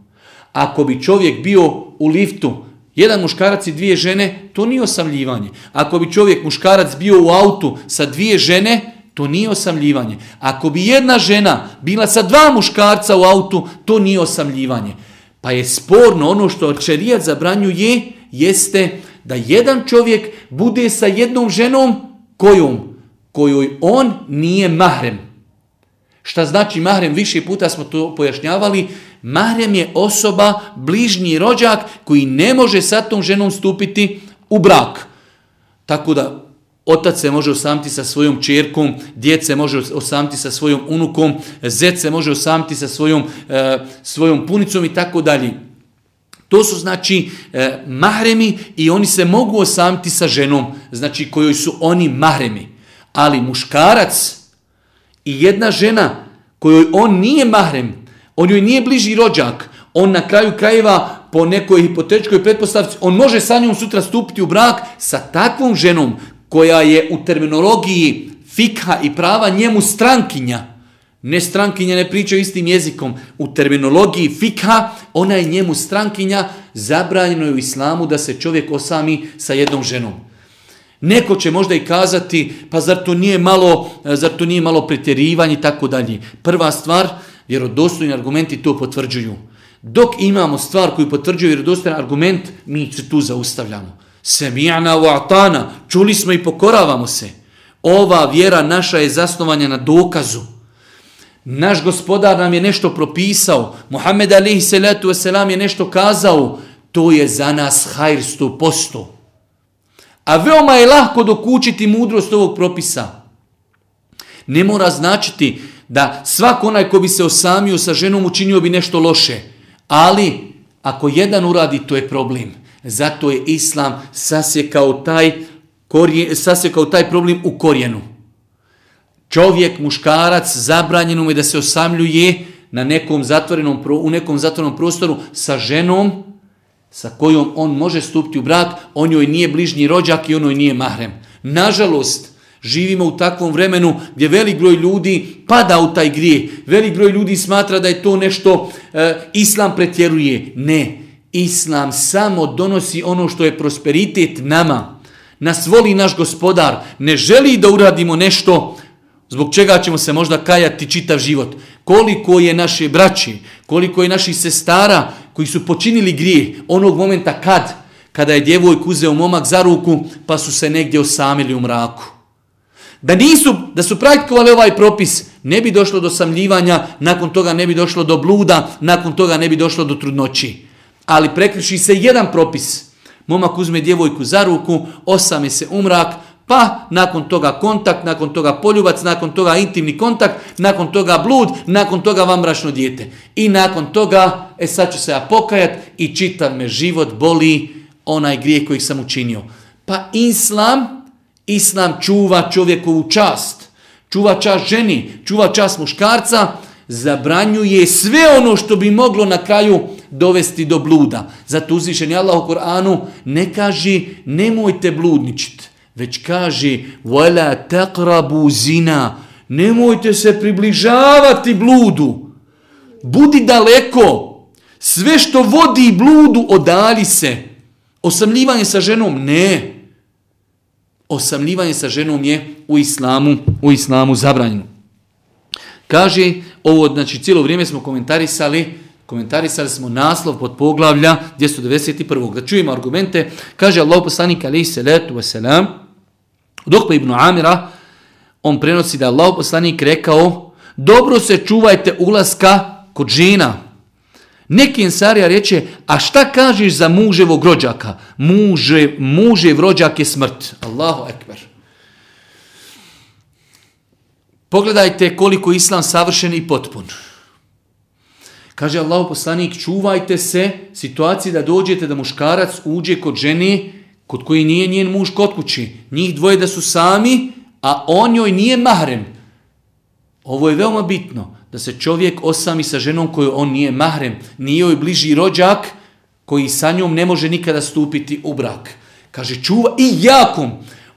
Ako bi čovjek bio u liftu, jedan muškarac i dvije žene, to nije osamljivanje. Ako bi čovjek muškarac bio u autu sa dvije žene, to nije osamljivanje. Ako bi jedna žena bila sa dva muškarca u autu, to nije osamljivanje. Pa je sporno ono što čerijat zabranjuje, jeste da jedan čovjek bude sa jednom ženom kojom, kojoj on nije mahrem. Šta znači mahrem? Više puta smo to pojašnjavali. Mahrem je osoba, bližnji rođak koji ne može sa tom ženom stupiti u brak. Tako da otac se može osamiti sa svojom čerkom, djece može osamiti sa svojom unukom, zet se može osamiti sa svojom, e, svojom punicom i tako dalje. To su znači e, mahremi i oni se mogu osamiti sa ženom, znači kojoj su oni mahremi. Ali muškarac i jedna žena kojoj on nije mahrem, on joj nije bliži rođak, on na kraju krajeva po nekoj hipotečkoj pretpostavci, on može sa njom sutra stupiti u brak sa takvom ženom koja je u terminologiji fikha i prava njemu strankinja. Ne strankinja ne pričaju istim jezikom. U terminologiji fikha ona je njemu strankinja, zabranjeno je u islamu da se čovjek osami sa jednom ženom. Neko će možda i kazati, pa zar to nije malo, e, zar to nije malo pretjerivanje i tako dalje. Prva stvar, vjerodostojni argumenti to potvrđuju. Dok imamo stvar koju potvrđuje vjerodostojan argument, mi se tu zaustavljamo. Semijana u atana, čuli smo i pokoravamo se. Ova vjera naša je zasnovanja na dokazu. Naš gospodar nam je nešto propisao. Muhammed alihi salatu wasalam je nešto kazao. To je za nas hajr sto posto. A veoma je lahko dokučiti mudrost ovog propisa. Ne mora značiti da svak onaj ko bi se osamio sa ženom učinio bi nešto loše. Ali ako jedan uradi, to je problem. Zato je islam sasjekao taj, korije, sasjekao taj problem u korijenu. Čovjek, muškarac, zabranjeno je da se osamljuje na nekom zatvorenom, u nekom zatvorenom prostoru sa ženom sa kojom on može stupiti u brak, on joj nije bližnji rođak i onoj nije mahrem. Nažalost, živimo u takvom vremenu gdje velik broj ljudi pada u taj grijeh. Velik broj ljudi smatra da je to nešto e, islam pretjeruje. Ne, Islam samo donosi ono što je prosperitet nama. Nas voli naš gospodar. Ne želi da uradimo nešto zbog čega ćemo se možda kajati čitav život. Koliko je naše braći, koliko je naših sestara koji su počinili grijeh onog momenta kad, kada je djevojk uzeo momak za ruku pa su se negdje osamili u mraku. Da nisu, da su praktikovali ovaj propis, ne bi došlo do samljivanja, nakon toga ne bi došlo do bluda, nakon toga ne bi došlo do trudnoći ali prekriši se jedan propis. Momak uzme djevojku za ruku, osame se umrak, pa nakon toga kontakt, nakon toga poljubac, nakon toga intimni kontakt, nakon toga blud, nakon toga vamračno dijete. I nakon toga, e sad ću se ja pokajat i čitav me život boli onaj grijeh kojih sam učinio. Pa islam, islam čuva čovjekovu čast, čuva čast ženi, čuva čast muškarca, zabranjuje sve ono što bi moglo na kraju dovesti do bluda. Zato uzvišen je Allah u Koranu ne kaže nemojte bludničiti, već kaže wala taqrabu zina, nemojte se približavati bludu. Budi daleko. Sve što vodi bludu odali se. Osamljivanje sa ženom ne osamljivanje sa ženom je u islamu, u islamu zabranjeno. Kaže, ovo, znači, cijelo vrijeme smo komentarisali, komentarisali smo naslov pod poglavlja 291. Da čujemo argumente, kaže Allah poslanik alaihi salatu wasalam, dok pa ibn Amira, on prenosi da je Allah poslanik rekao, dobro se čuvajte ulaska kod žena. Neki ensarija reče, a šta kažeš za muževog rođaka? Muže, mužev rođak je smrt. Allahu ekber. Pogledajte koliko islam savršen i potpun. Kaže Allahu poslanik, čuvajte se situacije da dođete da muškarac uđe kod ženi kod koji nije njen muž kod kući. Njih dvoje da su sami, a on joj nije mahrem. Ovo je veoma bitno, da se čovjek osami sa ženom koju on nije mahrem, nije joj bliži rođak koji sa njom ne može nikada stupiti u brak. Kaže, čuva i jakom.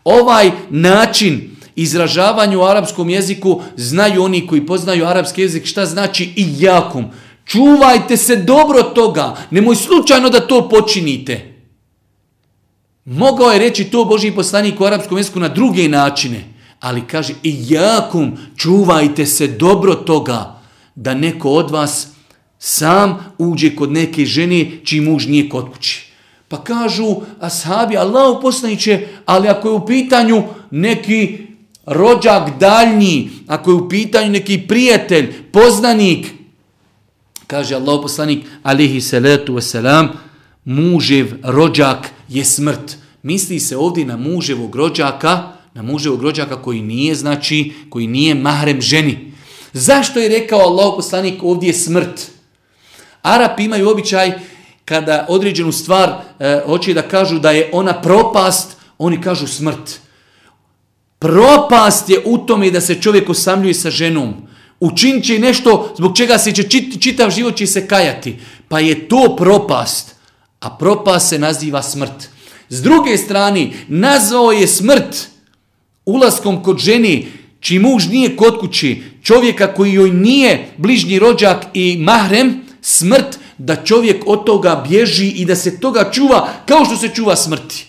Ovaj način izražavanja u arapskom jeziku znaju oni koji poznaju arapski jezik šta znači i jakom. Čuvajte se dobro toga, nemoj slučajno da to počinite. Mogao je reći to Boži poslanik u arapskom jeziku na druge načine. Ali kaže, i jakum, čuvajte se dobro toga, da neko od vas sam uđe kod neke žene čiji muž nije kod kući. Pa kažu, ashabi, Allah poslaniće, ali ako je u pitanju neki rođak daljnji, ako je u pitanju neki prijatelj, poznanik, kaže Allah poslanik, alihi salatu wasalam, mužev rođak je smrt. Misli se ovdje na muževog rođaka, na muževog rođaka koji nije, znači, koji nije mahrem ženi. Zašto je rekao Allah poslanik ovdje smrt? Arapi imaju običaj kada određenu stvar e, hoće da kažu da je ona propast, oni kažu smrt. Propast je u tome da se čovjek osamljuje sa ženom. Učin će nešto zbog čega se će čit, čitav život će se kajati. Pa je to propast. A propast se naziva smrt. S druge strane, nazvao je smrt ulaskom kod ženi, čiji muž nije kod kući, čovjeka koji joj nije bližnji rođak i mahrem, smrt, da čovjek od toga bježi i da se toga čuva kao što se čuva smrti.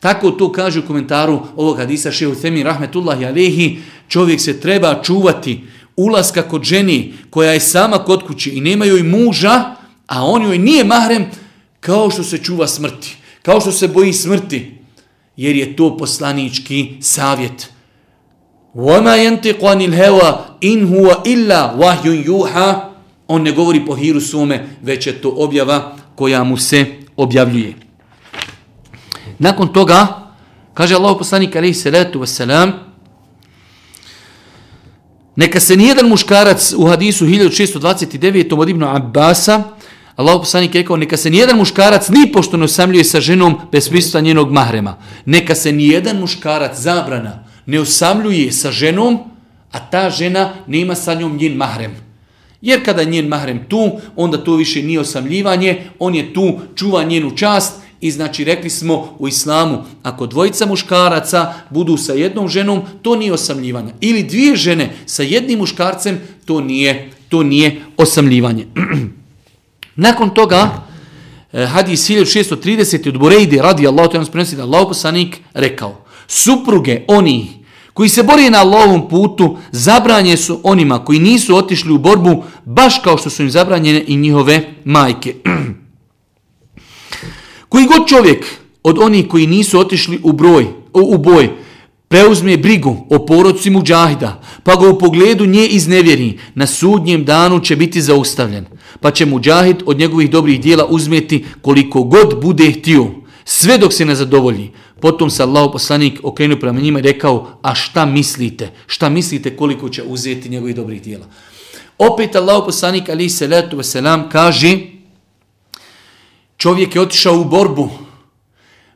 Tako to kaže u komentaru ovog hadisa šehu Themi rahmetullahi alehi, čovjek se treba čuvati ulaska kod ženi koja je sama kod kući i nema joj muža, a on joj nije mahrem, kao što se čuva smrti, kao što se boji smrti jer je to poslanički savjet. وَمَا يَنْتِقُ عَنِ الْهَوَا إِنْ هُوَ إِلَّا وَحْيٌ يُوحَا On ne govori po hiru sume, već je to objava koja mu se objavljuje. Nakon toga, kaže Allah poslanik alaihi salatu wasalam, neka se nijedan muškarac u hadisu 1629. od Ibnu Abbasa, Allah poslanik rekao, neka se nijedan muškarac ni pošto ne osamljuje sa ženom bez prisuta njenog mahrema. Neka se nijedan muškarac zabrana ne osamljuje sa ženom, a ta žena nema sa njom njen mahrem. Jer kada je njen mahrem tu, onda to više nije osamljivanje, on je tu, čuva njenu čast i znači rekli smo u islamu, ako dvojica muškaraca budu sa jednom ženom, to nije osamljivanje. Ili dvije žene sa jednim muškarcem, to nije, to nije osamljivanje. Nakon toga, e, hadis 1630 od Burejde radi Allah, to je prenosi da Allah poslanik rekao, supruge oni koji se bore na Allahovom putu, zabranje su onima koji nisu otišli u borbu, baš kao što su im zabranjene i njihove majke. koji god čovjek od onih koji nisu otišli u, broj, u boj, preuzme brigu o porodci muđahida, pa ga u pogledu nje iznevjeri, na sudnjem danu će biti zaustavljen, pa će muđahid od njegovih dobrih dijela uzmeti koliko god bude htio, sve dok se ne zadovolji. Potom se Allah poslanik okrenuo prema njima i rekao, a šta mislite? Šta mislite koliko će uzeti njegovih dobrih dijela? Opet Allah poslanik ali se letu selam kaže, čovjek je otišao u borbu,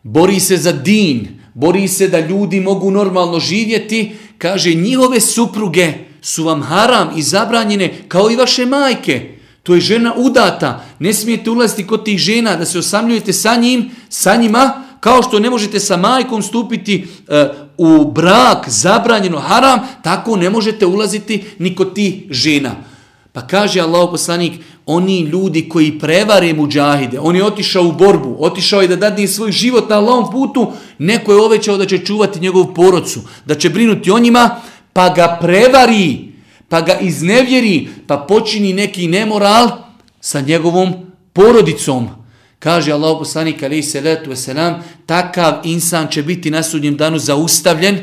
bori se za din, bori se da ljudi mogu normalno živjeti, kaže njihove supruge su vam haram i zabranjene kao i vaše majke. To je žena udata, ne smijete ulaziti kod tih žena da se osamljujete sa njim, sa njima, kao što ne možete sa majkom stupiti e, u brak zabranjeno haram, tako ne možete ulaziti ni kod tih žena. Pa kaže Allah poslanik, oni ljudi koji prevare muđahide, on je otišao u borbu, otišao je da dadne svoj život na Allahom putu, neko je ovećao da će čuvati njegovu porodcu, da će brinuti o njima, pa ga prevari, pa ga iznevjeri, pa počini neki nemoral sa njegovom porodicom. Kaže Allah poslanik alaihi salatu wasalam, takav insan će biti na sudnjem danu zaustavljen,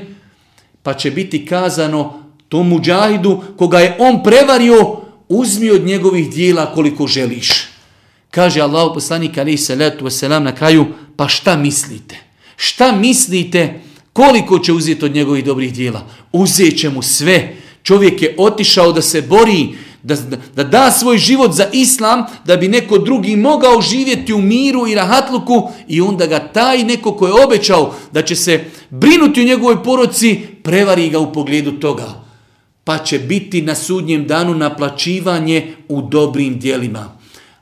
pa će biti kazano tom muđahidu koga je on prevario, uzmi od njegovih dijela koliko želiš. Kaže Allah poslanik alaihi salatu wasalam na kraju, pa šta mislite? Šta mislite koliko će uzeti od njegovih dobrih dijela? Uzet će mu sve. Čovjek je otišao da se bori, da, da da svoj život za islam, da bi neko drugi mogao živjeti u miru i rahatluku i onda ga taj neko ko je obećao da će se brinuti u njegovoj poroci, prevari ga u pogledu toga. Pa će biti na sudnjem danu naplaćivanje u dobrim dijelima.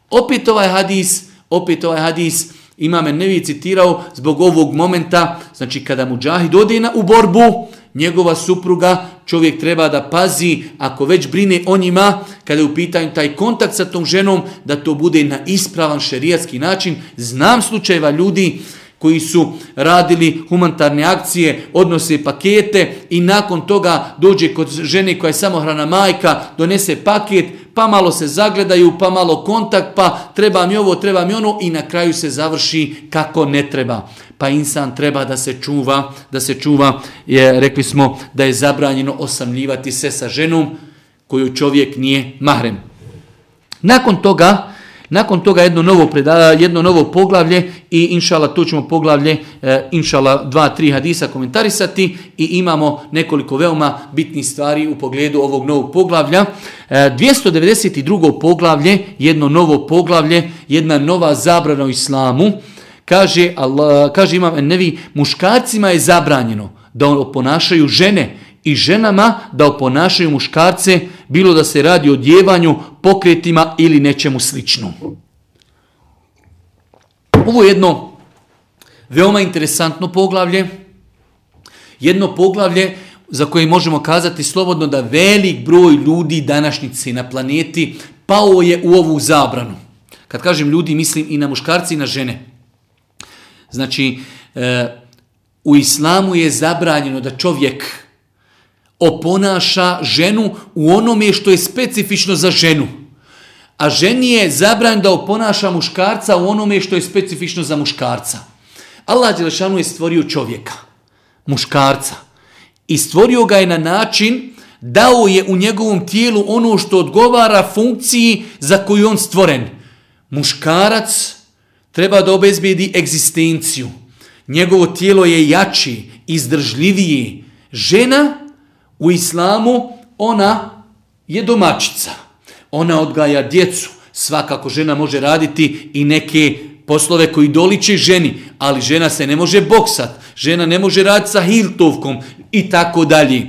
Opet ovaj hadis, opet ovaj hadis, imam Nevi citirao zbog ovog momenta, znači kada mu džahid ode u borbu, njegova supruga, čovjek treba da pazi, ako već brine o njima, kada je u pitanju taj kontakt sa tom ženom, da to bude na ispravan šerijatski način. Znam slučajeva ljudi koji su radili humanitarne akcije, odnose pakete i nakon toga dođe kod žene koja je samohrana majka, donese paket, pa malo se zagledaju, pa malo kontakt, pa treba mi ovo, treba mi ono i na kraju se završi kako ne treba. Pa insan treba da se čuva, da se čuva, je, rekli smo da je zabranjeno osamljivati se sa ženom koju čovjek nije mahrem. Nakon toga, nakon toga jedno novo predaja, jedno novo poglavlje i inšala to ćemo poglavlje e, inšala dva, tri hadisa komentarisati i imamo nekoliko veoma bitnih stvari u pogledu ovog novog poglavlja. E, 292. poglavlje, jedno novo poglavlje, jedna nova zabrana u islamu. Kaže, Allah, kaže imam nevi, muškarcima je zabranjeno da on oponašaju žene i ženama da oponašaju muškarce, bilo da se radi o djevanju, pokretima ili nečemu sličnom. Ovo je jedno veoma interesantno poglavlje, jedno poglavlje za koje možemo kazati slobodno da velik broj ljudi današnjice na planeti pao je u ovu zabranu. Kad kažem ljudi, mislim i na muškarci i na žene. Znači, e, u islamu je zabranjeno da čovjek oponaša ženu u onome što je specifično za ženu. A ženi je zabran da oponaša muškarca u onome što je specifično za muškarca. Allah Đelešanu je stvorio čovjeka, muškarca. I stvorio ga je na način, dao je u njegovom tijelu ono što odgovara funkciji za koju on stvoren. Muškarac treba da obezbedi egzistenciju. Njegovo tijelo je jači, izdržljiviji. Žena u islamu, ona je domaćica. Ona odgaja djecu. Svakako žena može raditi i neke poslove koji doliče ženi, ali žena se ne može boksat, žena ne može raditi sa hiltovkom i tako dalje.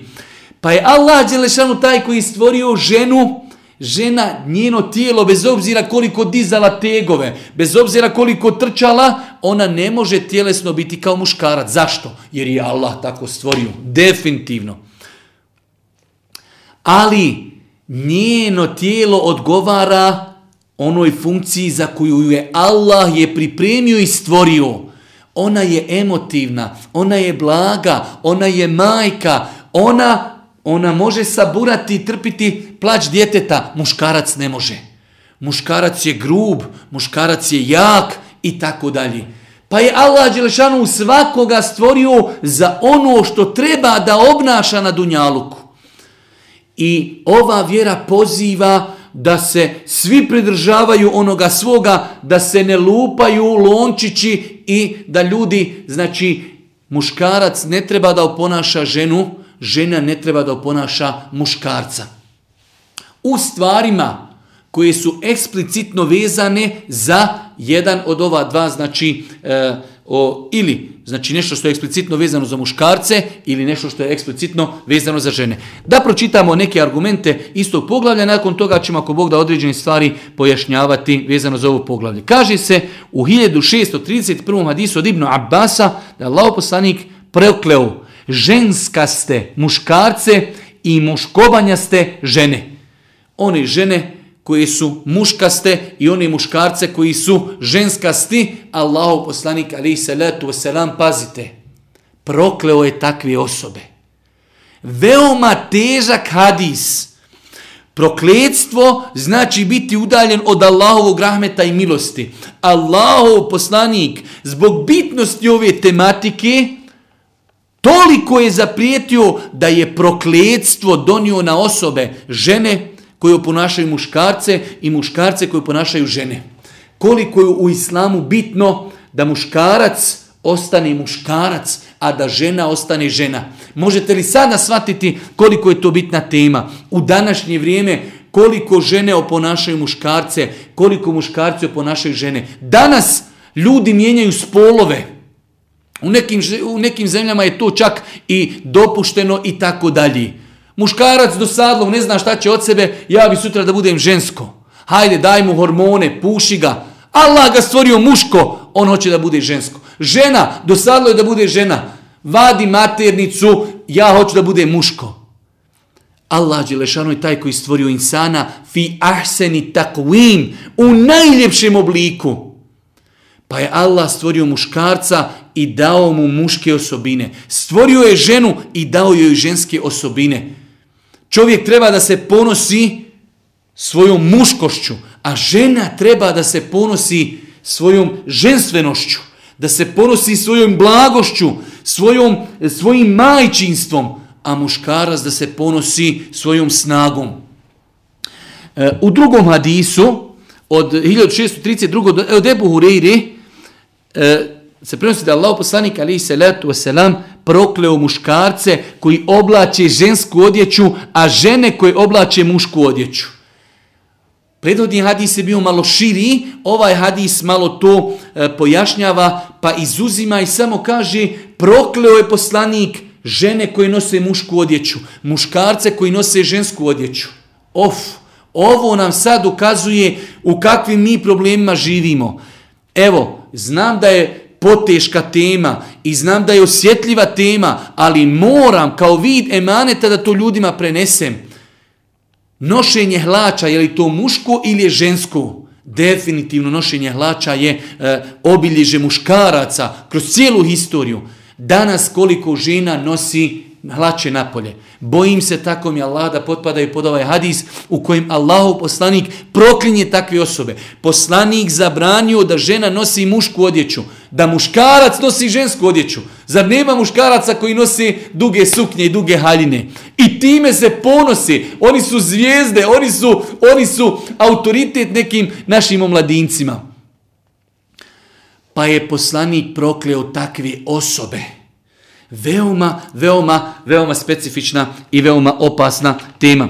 Pa je Allah Đelešanu taj koji stvorio ženu, žena, njeno tijelo, bez obzira koliko dizala tegove, bez obzira koliko trčala, ona ne može tjelesno biti kao muškarac. Zašto? Jer je Allah tako stvorio. Definitivno. Ali njeno tijelo odgovara onoj funkciji za koju je Allah je pripremio i stvorio. Ona je emotivna, ona je blaga, ona je majka, ona ona može saburati i trpiti plać djeteta, muškarac ne može. Muškarac je grub, muškarac je jak i tako dalje. Pa je Allah Đelešanu svakoga stvorio za ono što treba da obnaša na Dunjaluku. I ova vjera poziva da se svi pridržavaju onoga svoga, da se ne lupaju lončići i da ljudi, znači muškarac ne treba da oponaša ženu, žena ne treba da oponaša muškarca. U stvarima koje su eksplicitno vezane za jedan od ova dva, znači e, o, ili znači nešto što je eksplicitno vezano za muškarce ili nešto što je eksplicitno vezano za žene. Da pročitamo neke argumente istog poglavlja, nakon toga ćemo ako Bog da određene stvari pojašnjavati vezano za ovo poglavlje. Kaže se u 1631. hadisu od Ibnu Abbasa da je Allah poslanik preokleo ženska ste muškarce i muškobanja ste žene. one žene koje su muškaste i one muškarce koji su ženskasti, Allahu poslanik alaihi salatu wasalam, pazite, prokleo je takve osobe. Veoma težak hadis. Prokledstvo znači biti udaljen od Allahovog rahmeta i milosti. Allahov poslanik zbog bitnosti ove tematike toliko je zaprijetio da je prokledstvo donio na osobe žene, koje oponašaju muškarce i muškarce koje oponašaju žene. Koliko je u islamu bitno da muškarac ostane muškarac, a da žena ostane žena. Možete li sada shvatiti koliko je to bitna tema? U današnje vrijeme koliko žene oponašaju muškarce, koliko muškarci oponašaju žene. Danas ljudi mijenjaju spolove. U nekim, u nekim zemljama je to čak i dopušteno i tako dalje. Muškarac do ne zna šta će od sebe, ja bi sutra da budem žensko. Hajde, daj mu hormone, puši ga. Allah ga stvorio muško, on hoće da bude žensko. Žena, dosadlo je da bude žena. Vadi maternicu, ja hoću da bude muško. Allah Đelešanu je taj koji stvorio insana fi ahseni takvim, u najljepšem obliku. Pa je Allah stvorio muškarca i dao mu muške osobine. Stvorio je ženu i dao joj ženske osobine. Čovjek treba da se ponosi svojom muškošću, a žena treba da se ponosi svojom ženstvenošću, da se ponosi svojom blagošću, svojom, svojim majčinstvom, a muškarac da se ponosi svojom snagom. E, u drugom hadisu, od 1632. E, od Ebu Hureyri, e, se prenosi da Allah poslanik alaihi salatu wasalam prokleo muškarce koji oblače žensku odjeću, a žene koje oblače mušku odjeću. Predhodni hadis je bio malo širi, ovaj hadis malo to e, pojašnjava, pa izuzima i samo kaže prokleo je poslanik žene koje nose mušku odjeću, muškarce koji nose žensku odjeću. Of, ovo nam sad ukazuje u kakvim mi problemima živimo. Evo, znam da je poteška tema i znam da je osjetljiva tema, ali moram kao vid emaneta da to ljudima prenesem. Nošenje hlača, je li to muško ili je žensko? Definitivno nošenje hlača je e, obilježe muškaraca kroz cijelu historiju. Danas koliko žena nosi hlače napolje. Bojim se tako mi Allah da potpadaju pod ovaj hadis u kojem Allahov poslanik proklinje takve osobe. Poslanik zabranio da žena nosi mušku odjeću, da muškarac nosi žensku odjeću. Zar nema muškaraca koji nosi duge suknje i duge haljine? I time se ponosi. Oni su zvijezde, oni su, oni su autoritet nekim našim omladincima. Pa je poslanik prokleo takve osobe veoma, veoma, veoma specifična i veoma opasna tema.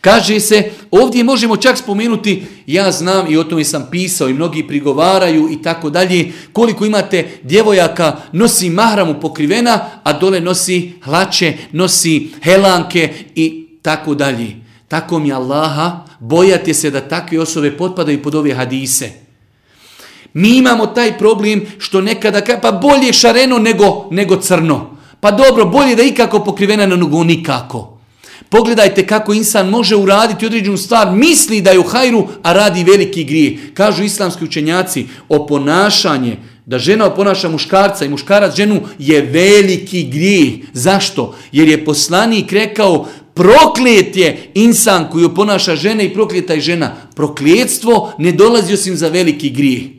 Kaže se, ovdje možemo čak spomenuti, ja znam i o tome sam pisao i mnogi prigovaraju i tako dalje, koliko imate djevojaka nosi mahramu pokrivena, a dole nosi hlače, nosi helanke i tako dalje. Tako mi Allaha, bojate se da takve osobe potpadaju pod ove hadise. Mi imamo taj problem što nekada pa bolje šareno nego, nego crno. Pa dobro, bolje da ikako pokrivena na nogu, nikako. Pogledajte kako insan može uraditi određenu stvar, misli da je u hajru, a radi veliki grije. Kažu islamski učenjaci, oponašanje, da žena oponaša muškarca i muškarac ženu je veliki grije. Zašto? Jer je poslanik rekao, proklet je insan koji oponaša žene i prokleta je žena. Prokletstvo ne dolazi osim za veliki grije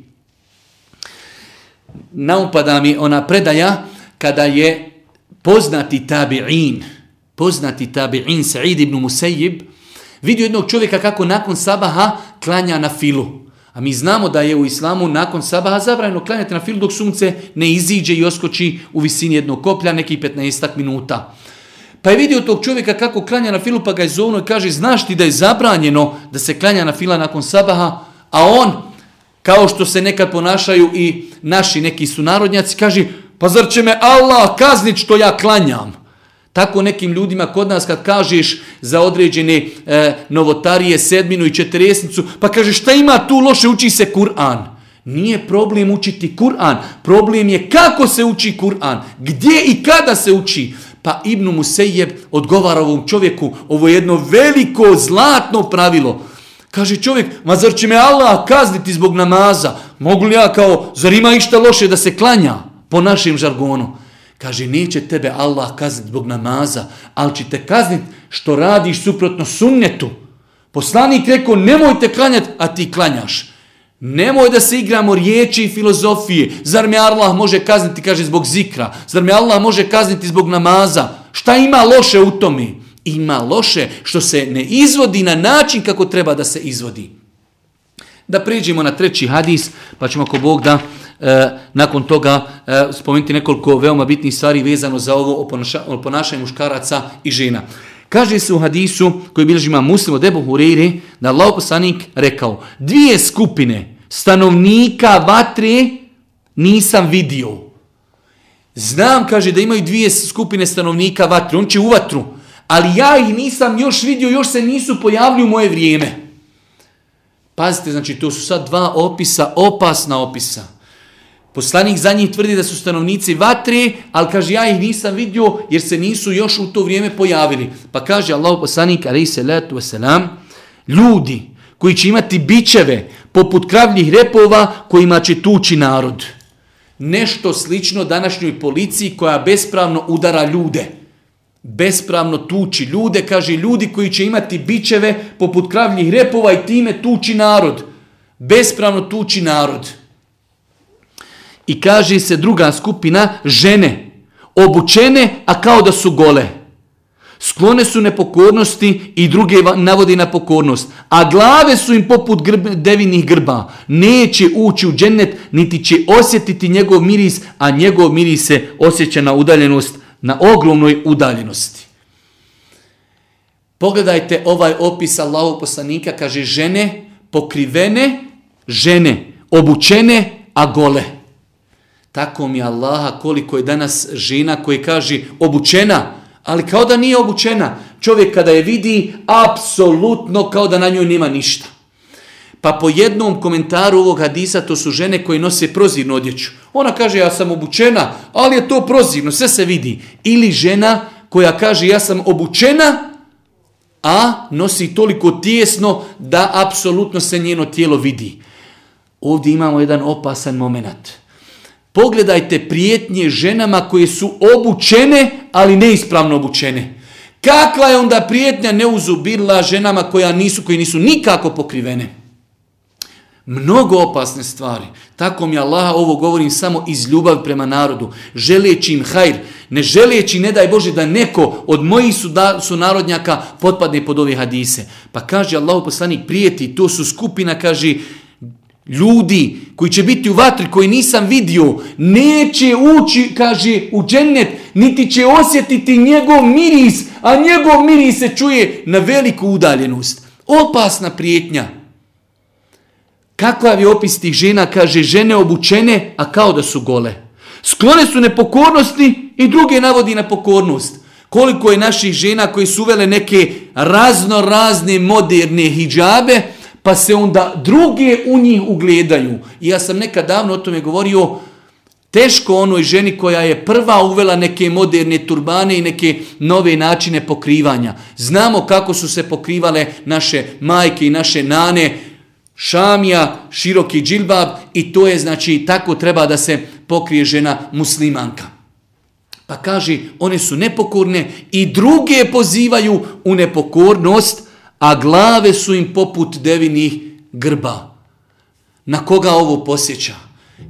naupada mi ona predaja kada je poznati tabi'in, poznati tabi'in Sa'id ibn Musayyib, vidio jednog čovjeka kako nakon sabaha klanja na filu. A mi znamo da je u islamu nakon sabaha zabranjeno klanjati na filu dok sunce ne iziđe i oskoči u visini jednog koplja nekih 15 minuta. Pa je vidio tog čovjeka kako klanja na filu pa ga je zovno i kaže znaš ti da je zabranjeno da se klanja na fila nakon sabaha, a on kao što se nekad ponašaju i naši neki sunarodnjaci, kaže, pa zar će me Allah kaznit što ja klanjam? Tako nekim ljudima kod nas kad kažeš za određene e, novotarije, sedminu i četiresnicu, pa kaže šta ima tu loše, uči se Kur'an. Nije problem učiti Kur'an, problem je kako se uči Kur'an, gdje i kada se uči. Pa Ibnu Musejeb odgovara ovom čovjeku, ovo je jedno veliko zlatno pravilo. Kaže čovjek, ma zar će me Allah kazniti zbog namaza? Mogu li ja kao, zar ima išta loše da se klanja po našem žargonu? Kaže, neće tebe Allah kazniti zbog namaza, ali će te kazniti što radiš suprotno sunnetu. Poslanik rekao, nemojte klanjati, a ti klanjaš. Nemoj da se igramo riječi i filozofije. Zar me Allah može kazniti, kaže, zbog zikra? Zar me Allah može kazniti zbog namaza? Šta ima loše u tome? Ima loše što se ne izvodi na način kako treba da se izvodi. Da pređemo na treći hadis, pa ćemo ako Bog da e, nakon toga e, spomenuti nekoliko veoma bitnih stvari vezano za ovo o, ponašanju muškaraca i žena. Kaže se u hadisu koji bilježima muslim od Ebu Hureyri da Allah poslanik rekao dvije skupine stanovnika vatre nisam vidio. Znam, kaže, da imaju dvije skupine stanovnika vatre. On će u vatru. Ali ja ih nisam još vidio, još se nisu pojavili u moje vrijeme. Pazite, znači, to su sad dva opisa, opasna opisa. Poslanik za njih tvrdi da su stanovnici vatre, ali kaže ja ih nisam vidio jer se nisu još u to vrijeme pojavili. Pa kaže Allah poslanik alaihi salatu wasalam, ljudi koji će imati bićeve poput kravljih repova kojima će tući narod. Nešto slično današnjoj policiji koja bespravno udara ljude. Bespravno tuči ljude, kaže ljudi koji će imati bićeve poput kravljih repova i time tuči narod. Bespravno tuči narod. I kaže se druga skupina, žene, obučene, a kao da su gole. Sklone su nepokornosti i druge navodi na pokornost. A glave su im poput grb, devinih grba. Neće ući u džennet, niti će osjetiti njegov miris, a njegov miris se osjeća na udaljenost, na ogromnoj udaljenosti. Pogledajte ovaj opis Allahov poslanika, kaže žene pokrivene, žene obučene, a gole. Tako mi Allaha koliko je danas žena koji kaže obučena, ali kao da nije obučena. Čovjek kada je vidi, apsolutno kao da na njoj nema ništa. Pa po jednom komentaru ovog hadisa to su žene koje nose prozirnu odjeću. Ona kaže ja sam obučena, ali je to prozirno, sve se vidi. Ili žena koja kaže ja sam obučena, a nosi toliko tijesno da apsolutno se njeno tijelo vidi. Ovdje imamo jedan opasan moment. Pogledajte prijetnje ženama koje su obučene, ali neispravno obučene. Kakva je onda prijetnja neuzubila ženama koja nisu, koji nisu nikako pokrivene? Mnogo opasne stvari. Tako mi Allah ovo govorim samo iz ljubavi prema narodu. Želeći im hajr. Ne želeći, ne daj Bože, da neko od mojih su, su narodnjaka potpadne pod ove hadise. Pa kaže Allah poslanik prijeti, to su skupina, kaže, ljudi koji će biti u vatri koji nisam vidio, neće ući, kaže, u džennet, niti će osjetiti njegov miris, a njegov miris se čuje na veliku udaljenost. Opasna prijetnja. Kakva je opis tih žena, kaže, žene obučene, a kao da su gole. Sklone su nepokornosti i druge navodi na pokornost. Koliko je naših žena koji su uvele neke razno razne moderne hijabe, pa se onda druge u njih ugledaju. I ja sam nekad davno o tome govorio, teško onoj ženi koja je prva uvela neke moderne turbane i neke nove načine pokrivanja. Znamo kako su se pokrivale naše majke i naše nane, šamija, široki džilbab i to je znači tako treba da se pokrije žena muslimanka. Pa kaže, one su nepokorne i druge pozivaju u nepokornost, a glave su im poput devinih grba. Na koga ovo posjeća?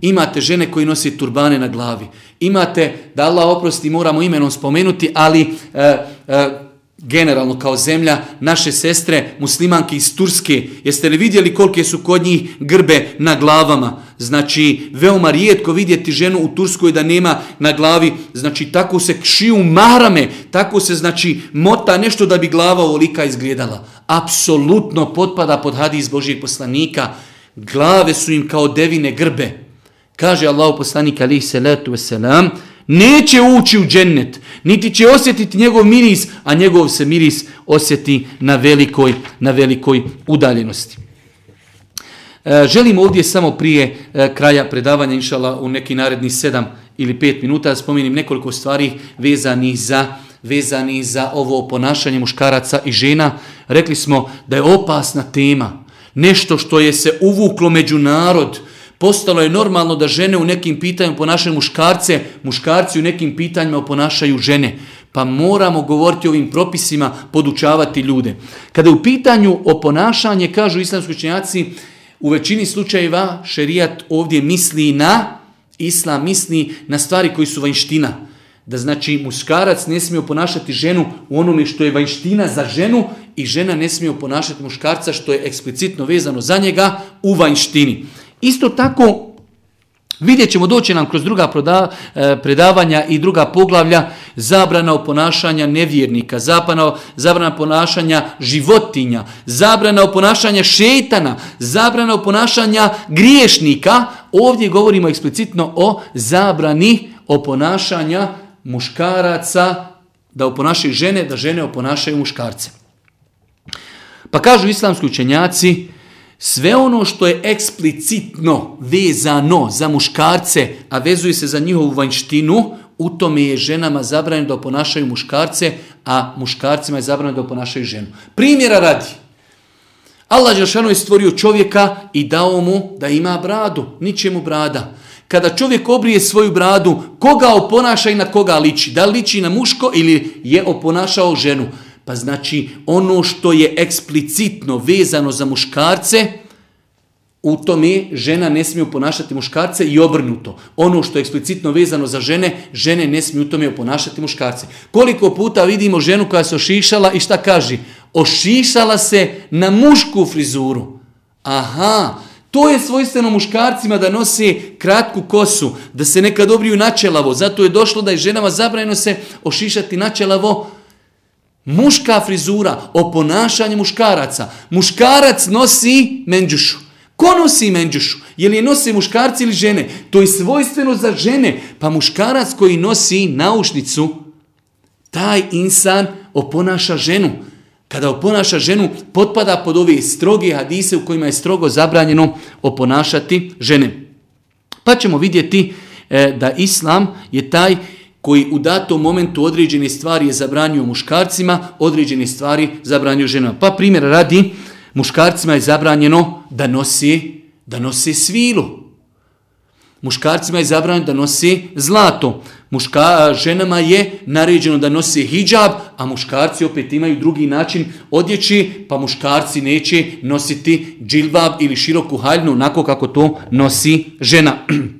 Imate žene koji nosi turbane na glavi. Imate, da Allah oprosti, moramo imenom spomenuti, ali e, e, generalno kao zemlja, naše sestre, muslimanke iz Turske, jeste li vidjeli kolike su kod njih grbe na glavama? Znači, veoma rijetko vidjeti ženu u Turskoj da nema na glavi, znači, tako se šiju marame, tako se, znači, mota nešto da bi glava ovolika izgledala. Apsolutno potpada pod hadis Božijeg poslanika, glave su im kao devine grbe. Kaže Allah poslanik, alihi salatu wasalam, neće ući u džennet, niti će osjetiti njegov miris, a njegov se miris osjeti na velikoj, na velikoj udaljenosti. E, želim ovdje samo prije e, kraja predavanja, inšala, u neki naredni sedam ili pet minuta, da spomenim nekoliko stvari vezanih za vezani za ovo ponašanje muškaraca i žena. Rekli smo da je opasna tema, nešto što je se uvuklo među narod, Postalo je normalno da žene u nekim pitanjima ponašaju muškarce, muškarci u nekim pitanjima ponašaju žene. Pa moramo govoriti o ovim propisima, podučavati ljude. Kada u pitanju o ponašanje, kažu islamski učenjaci, u većini slučajeva šerijat ovdje misli na, islam misli na stvari koji su vanština. Da znači muškarac ne smije ponašati ženu u onome što je vanština za ženu i žena ne smije ponašati muškarca što je eksplicitno vezano za njega u vanjštini. Isto tako Vidjet ćemo doći nam kroz druga e, predavanja i druga poglavlja zabrana o ponašanja nevjernika, zabrana, zabrana ponašanja životinja, zabrana o ponašanja šetana, zabrana o ponašanja griješnika. Ovdje govorimo eksplicitno o zabrani o ponašanja muškaraca, da oponašaju žene, da žene oponašaju muškarce. Pa kažu islamski učenjaci, sve ono što je eksplicitno vezano za muškarce, a vezuje se za njihovu vanjštinu, u tome je ženama zabranjeno da oponašaju muškarce, a muškarcima je zabranjeno da oponašaju ženu. Primjera radi. Allah Đelšanu je stvorio čovjeka i dao mu da ima bradu. Niče mu brada. Kada čovjek obrije svoju bradu, koga oponaša i na koga liči? Da li liči na muško ili je oponašao ženu? Pa znači ono što je eksplicitno vezano za muškarce, u tome žena ne smije ponašati muškarce i obrnuto. Ono što je eksplicitno vezano za žene, žene ne smiju u tome ponašati muškarce. Koliko puta vidimo ženu koja se ošišala i šta kaže? Ošišala se na mušku frizuru. Aha, to je svojstveno muškarcima da nose kratku kosu, da se nekad obriju načelavo. Zato je došlo da je ženama zabranjeno se ošišati načelavo Muška frizura, o ponašanju muškaraca. Muškarac nosi menđušu. Ko nosi menđušu? Je li je nosi muškarci ili žene? To je svojstveno za žene. Pa muškarac koji nosi naušnicu, taj insan oponaša ženu. Kada oponaša ženu, potpada pod ove stroge hadise u kojima je strogo zabranjeno oponašati žene. Pa ćemo vidjeti e, da islam je taj koji u datom momentu određene stvari je zabranio muškarcima, određene stvari zabranio ženama. Pa primjer radi, muškarcima je zabranjeno da nosi, da nosi svilu. Muškarcima je zabranjeno da nosi zlato. Muška, ženama je naređeno da nosi hijab, a muškarci opet imaju drugi način odjeći, pa muškarci neće nositi džilbab ili široku haljnu, onako kako to nosi žena.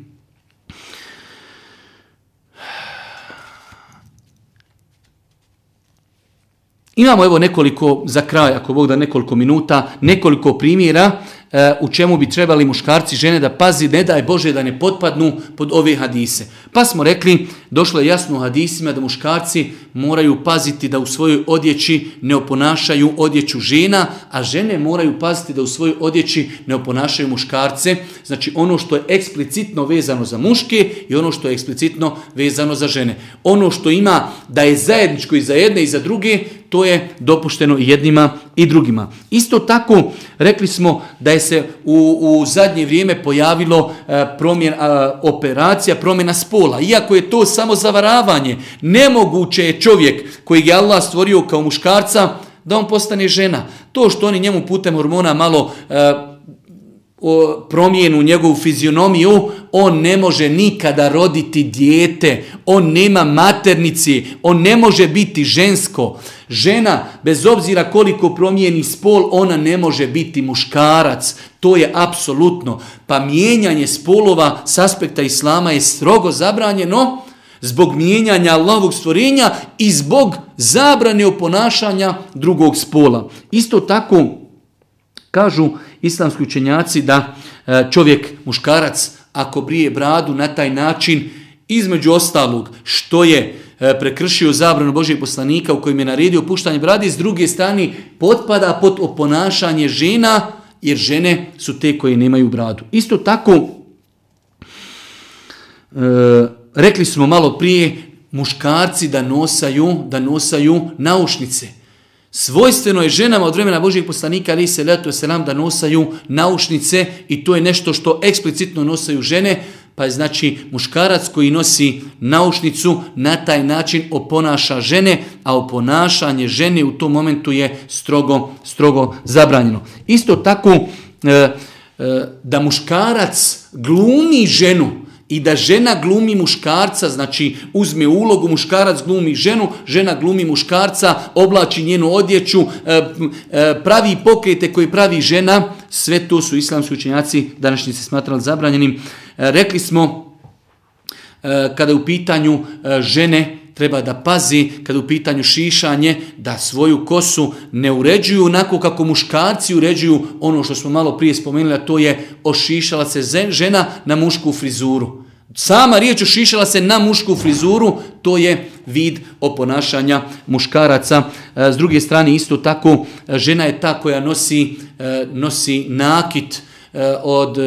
Imamo evo nekoliko, za kraj, ako Bog da nekoliko minuta, nekoliko primjera E, u čemu bi trebali muškarci i žene da pazi, ne daj Bože da ne potpadnu pod ove hadise. Pa smo rekli, došlo je jasno u hadisima da muškarci moraju paziti da u svojoj odjeći ne oponašaju odjeću žena, a žene moraju paziti da u svojoj odjeći ne oponašaju muškarce. Znači ono što je eksplicitno vezano za muške i ono što je eksplicitno vezano za žene. Ono što ima da je zajedničko i za jedne i za druge, to je dopušteno i jednima i drugima. Isto tako rekli smo da je se u, u zadnje vrijeme pojavilo e, promjen, operacija promjena spola. Iako je to samo zavaravanje, nemoguće je čovjek koji je Allah stvorio kao muškarca da on postane žena. To što oni njemu putem hormona malo e, o, promijenu njegovu fizionomiju, on ne može nikada roditi dijete, on nema maternici, on ne može biti žensko. Žena, bez obzira koliko promijeni spol, ona ne može biti muškarac. To je apsolutno. Pa mijenjanje spolova s aspekta islama je strogo zabranjeno zbog mijenjanja Allahovog stvorenja i zbog zabrane oponašanja drugog spola. Isto tako kažu islamski učenjaci da e, čovjek, muškarac, ako brije bradu na taj način, između ostalog, što je e, prekršio zabranu Božijeg poslanika u kojem je naredio puštanje brade, s druge strane potpada pod oponašanje žena, jer žene su te koje nemaju bradu. Isto tako, e, rekli smo malo prije, muškarci da nosaju, da nosaju naušnice. Svojstveno je ženama od vremena Božijeg poslanika ali se letu selam da nosaju naušnice i to je nešto što eksplicitno nosaju žene, Pa je znači muškarac koji nosi naušnicu na taj način oponaša žene, a oponašanje žene u tom momentu je strogo, strogo zabranjeno. Isto tako e, e, da muškarac glumi ženu, i da žena glumi muškarca, znači uzme ulogu, muškarac glumi ženu, žena glumi muškarca, oblači njenu odjeću, e, e, pravi pokrete koje pravi žena, sve to su islamski učenjaci današnji se smatrali zabranjenim. E, rekli smo, kada je u pitanju žene, treba da pazi kad u pitanju šišanje, da svoju kosu ne uređuju onako kako muškarci uređuju ono što smo malo prije spomenuli, a to je ošišala se žena na mušku frizuru. Sama riječ ošišala se na mušku frizuru, to je vid oponašanja muškaraca. E, s druge strane isto tako žena je ta koja nosi, e, nosi nakit e, od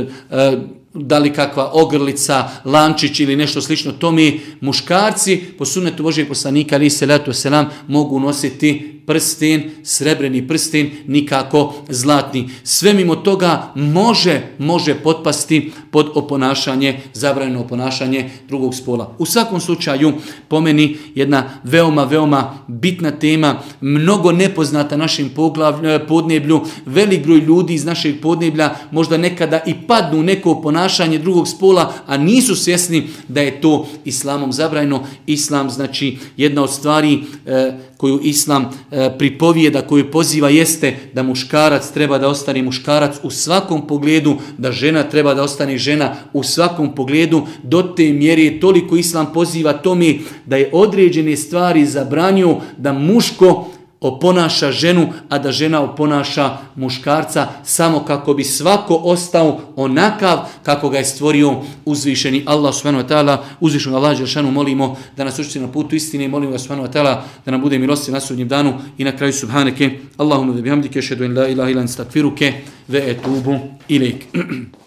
da li kakva ogrlica, lančić ili nešto slično, to mi muškarci po sunnetu Božijeg poslanika ali se letu selam mogu nositi prsten, srebreni prsten, nikako zlatni. Sve mimo toga može, može potpasti pod oponašanje, zabranjeno oponašanje drugog spola. U svakom slučaju, pomeni jedna veoma, veoma bitna tema, mnogo nepoznata našim e, podneblju, velik broj ljudi iz našeg podneblja možda nekada i padnu neko ponašanje drugog spola, a nisu svjesni da je to islamom zabranjeno. Islam znači jedna od stvari e, koju islam e, pripovijeda, koju poziva jeste da muškarac treba da ostane muškarac u svakom pogledu, da žena treba da ostane žena u svakom pogledu, do te mjere toliko islam poziva tome da je određene stvari zabranio da muško oponaša ženu, a da žena oponaša muškarca, samo kako bi svako ostao onakav kako ga je stvorio uzvišeni Allah subhanahu wa ta'ala, uzvišenog Allah Đeršanu molimo da nas učite na putu istine i molimo ga subhanahu wa ta'ala da nam bude milosti na sudnjem danu i na kraju subhaneke Allahumma ve bihamdike šedu in la ilaha ilan stakfiruke ve etubu ilik.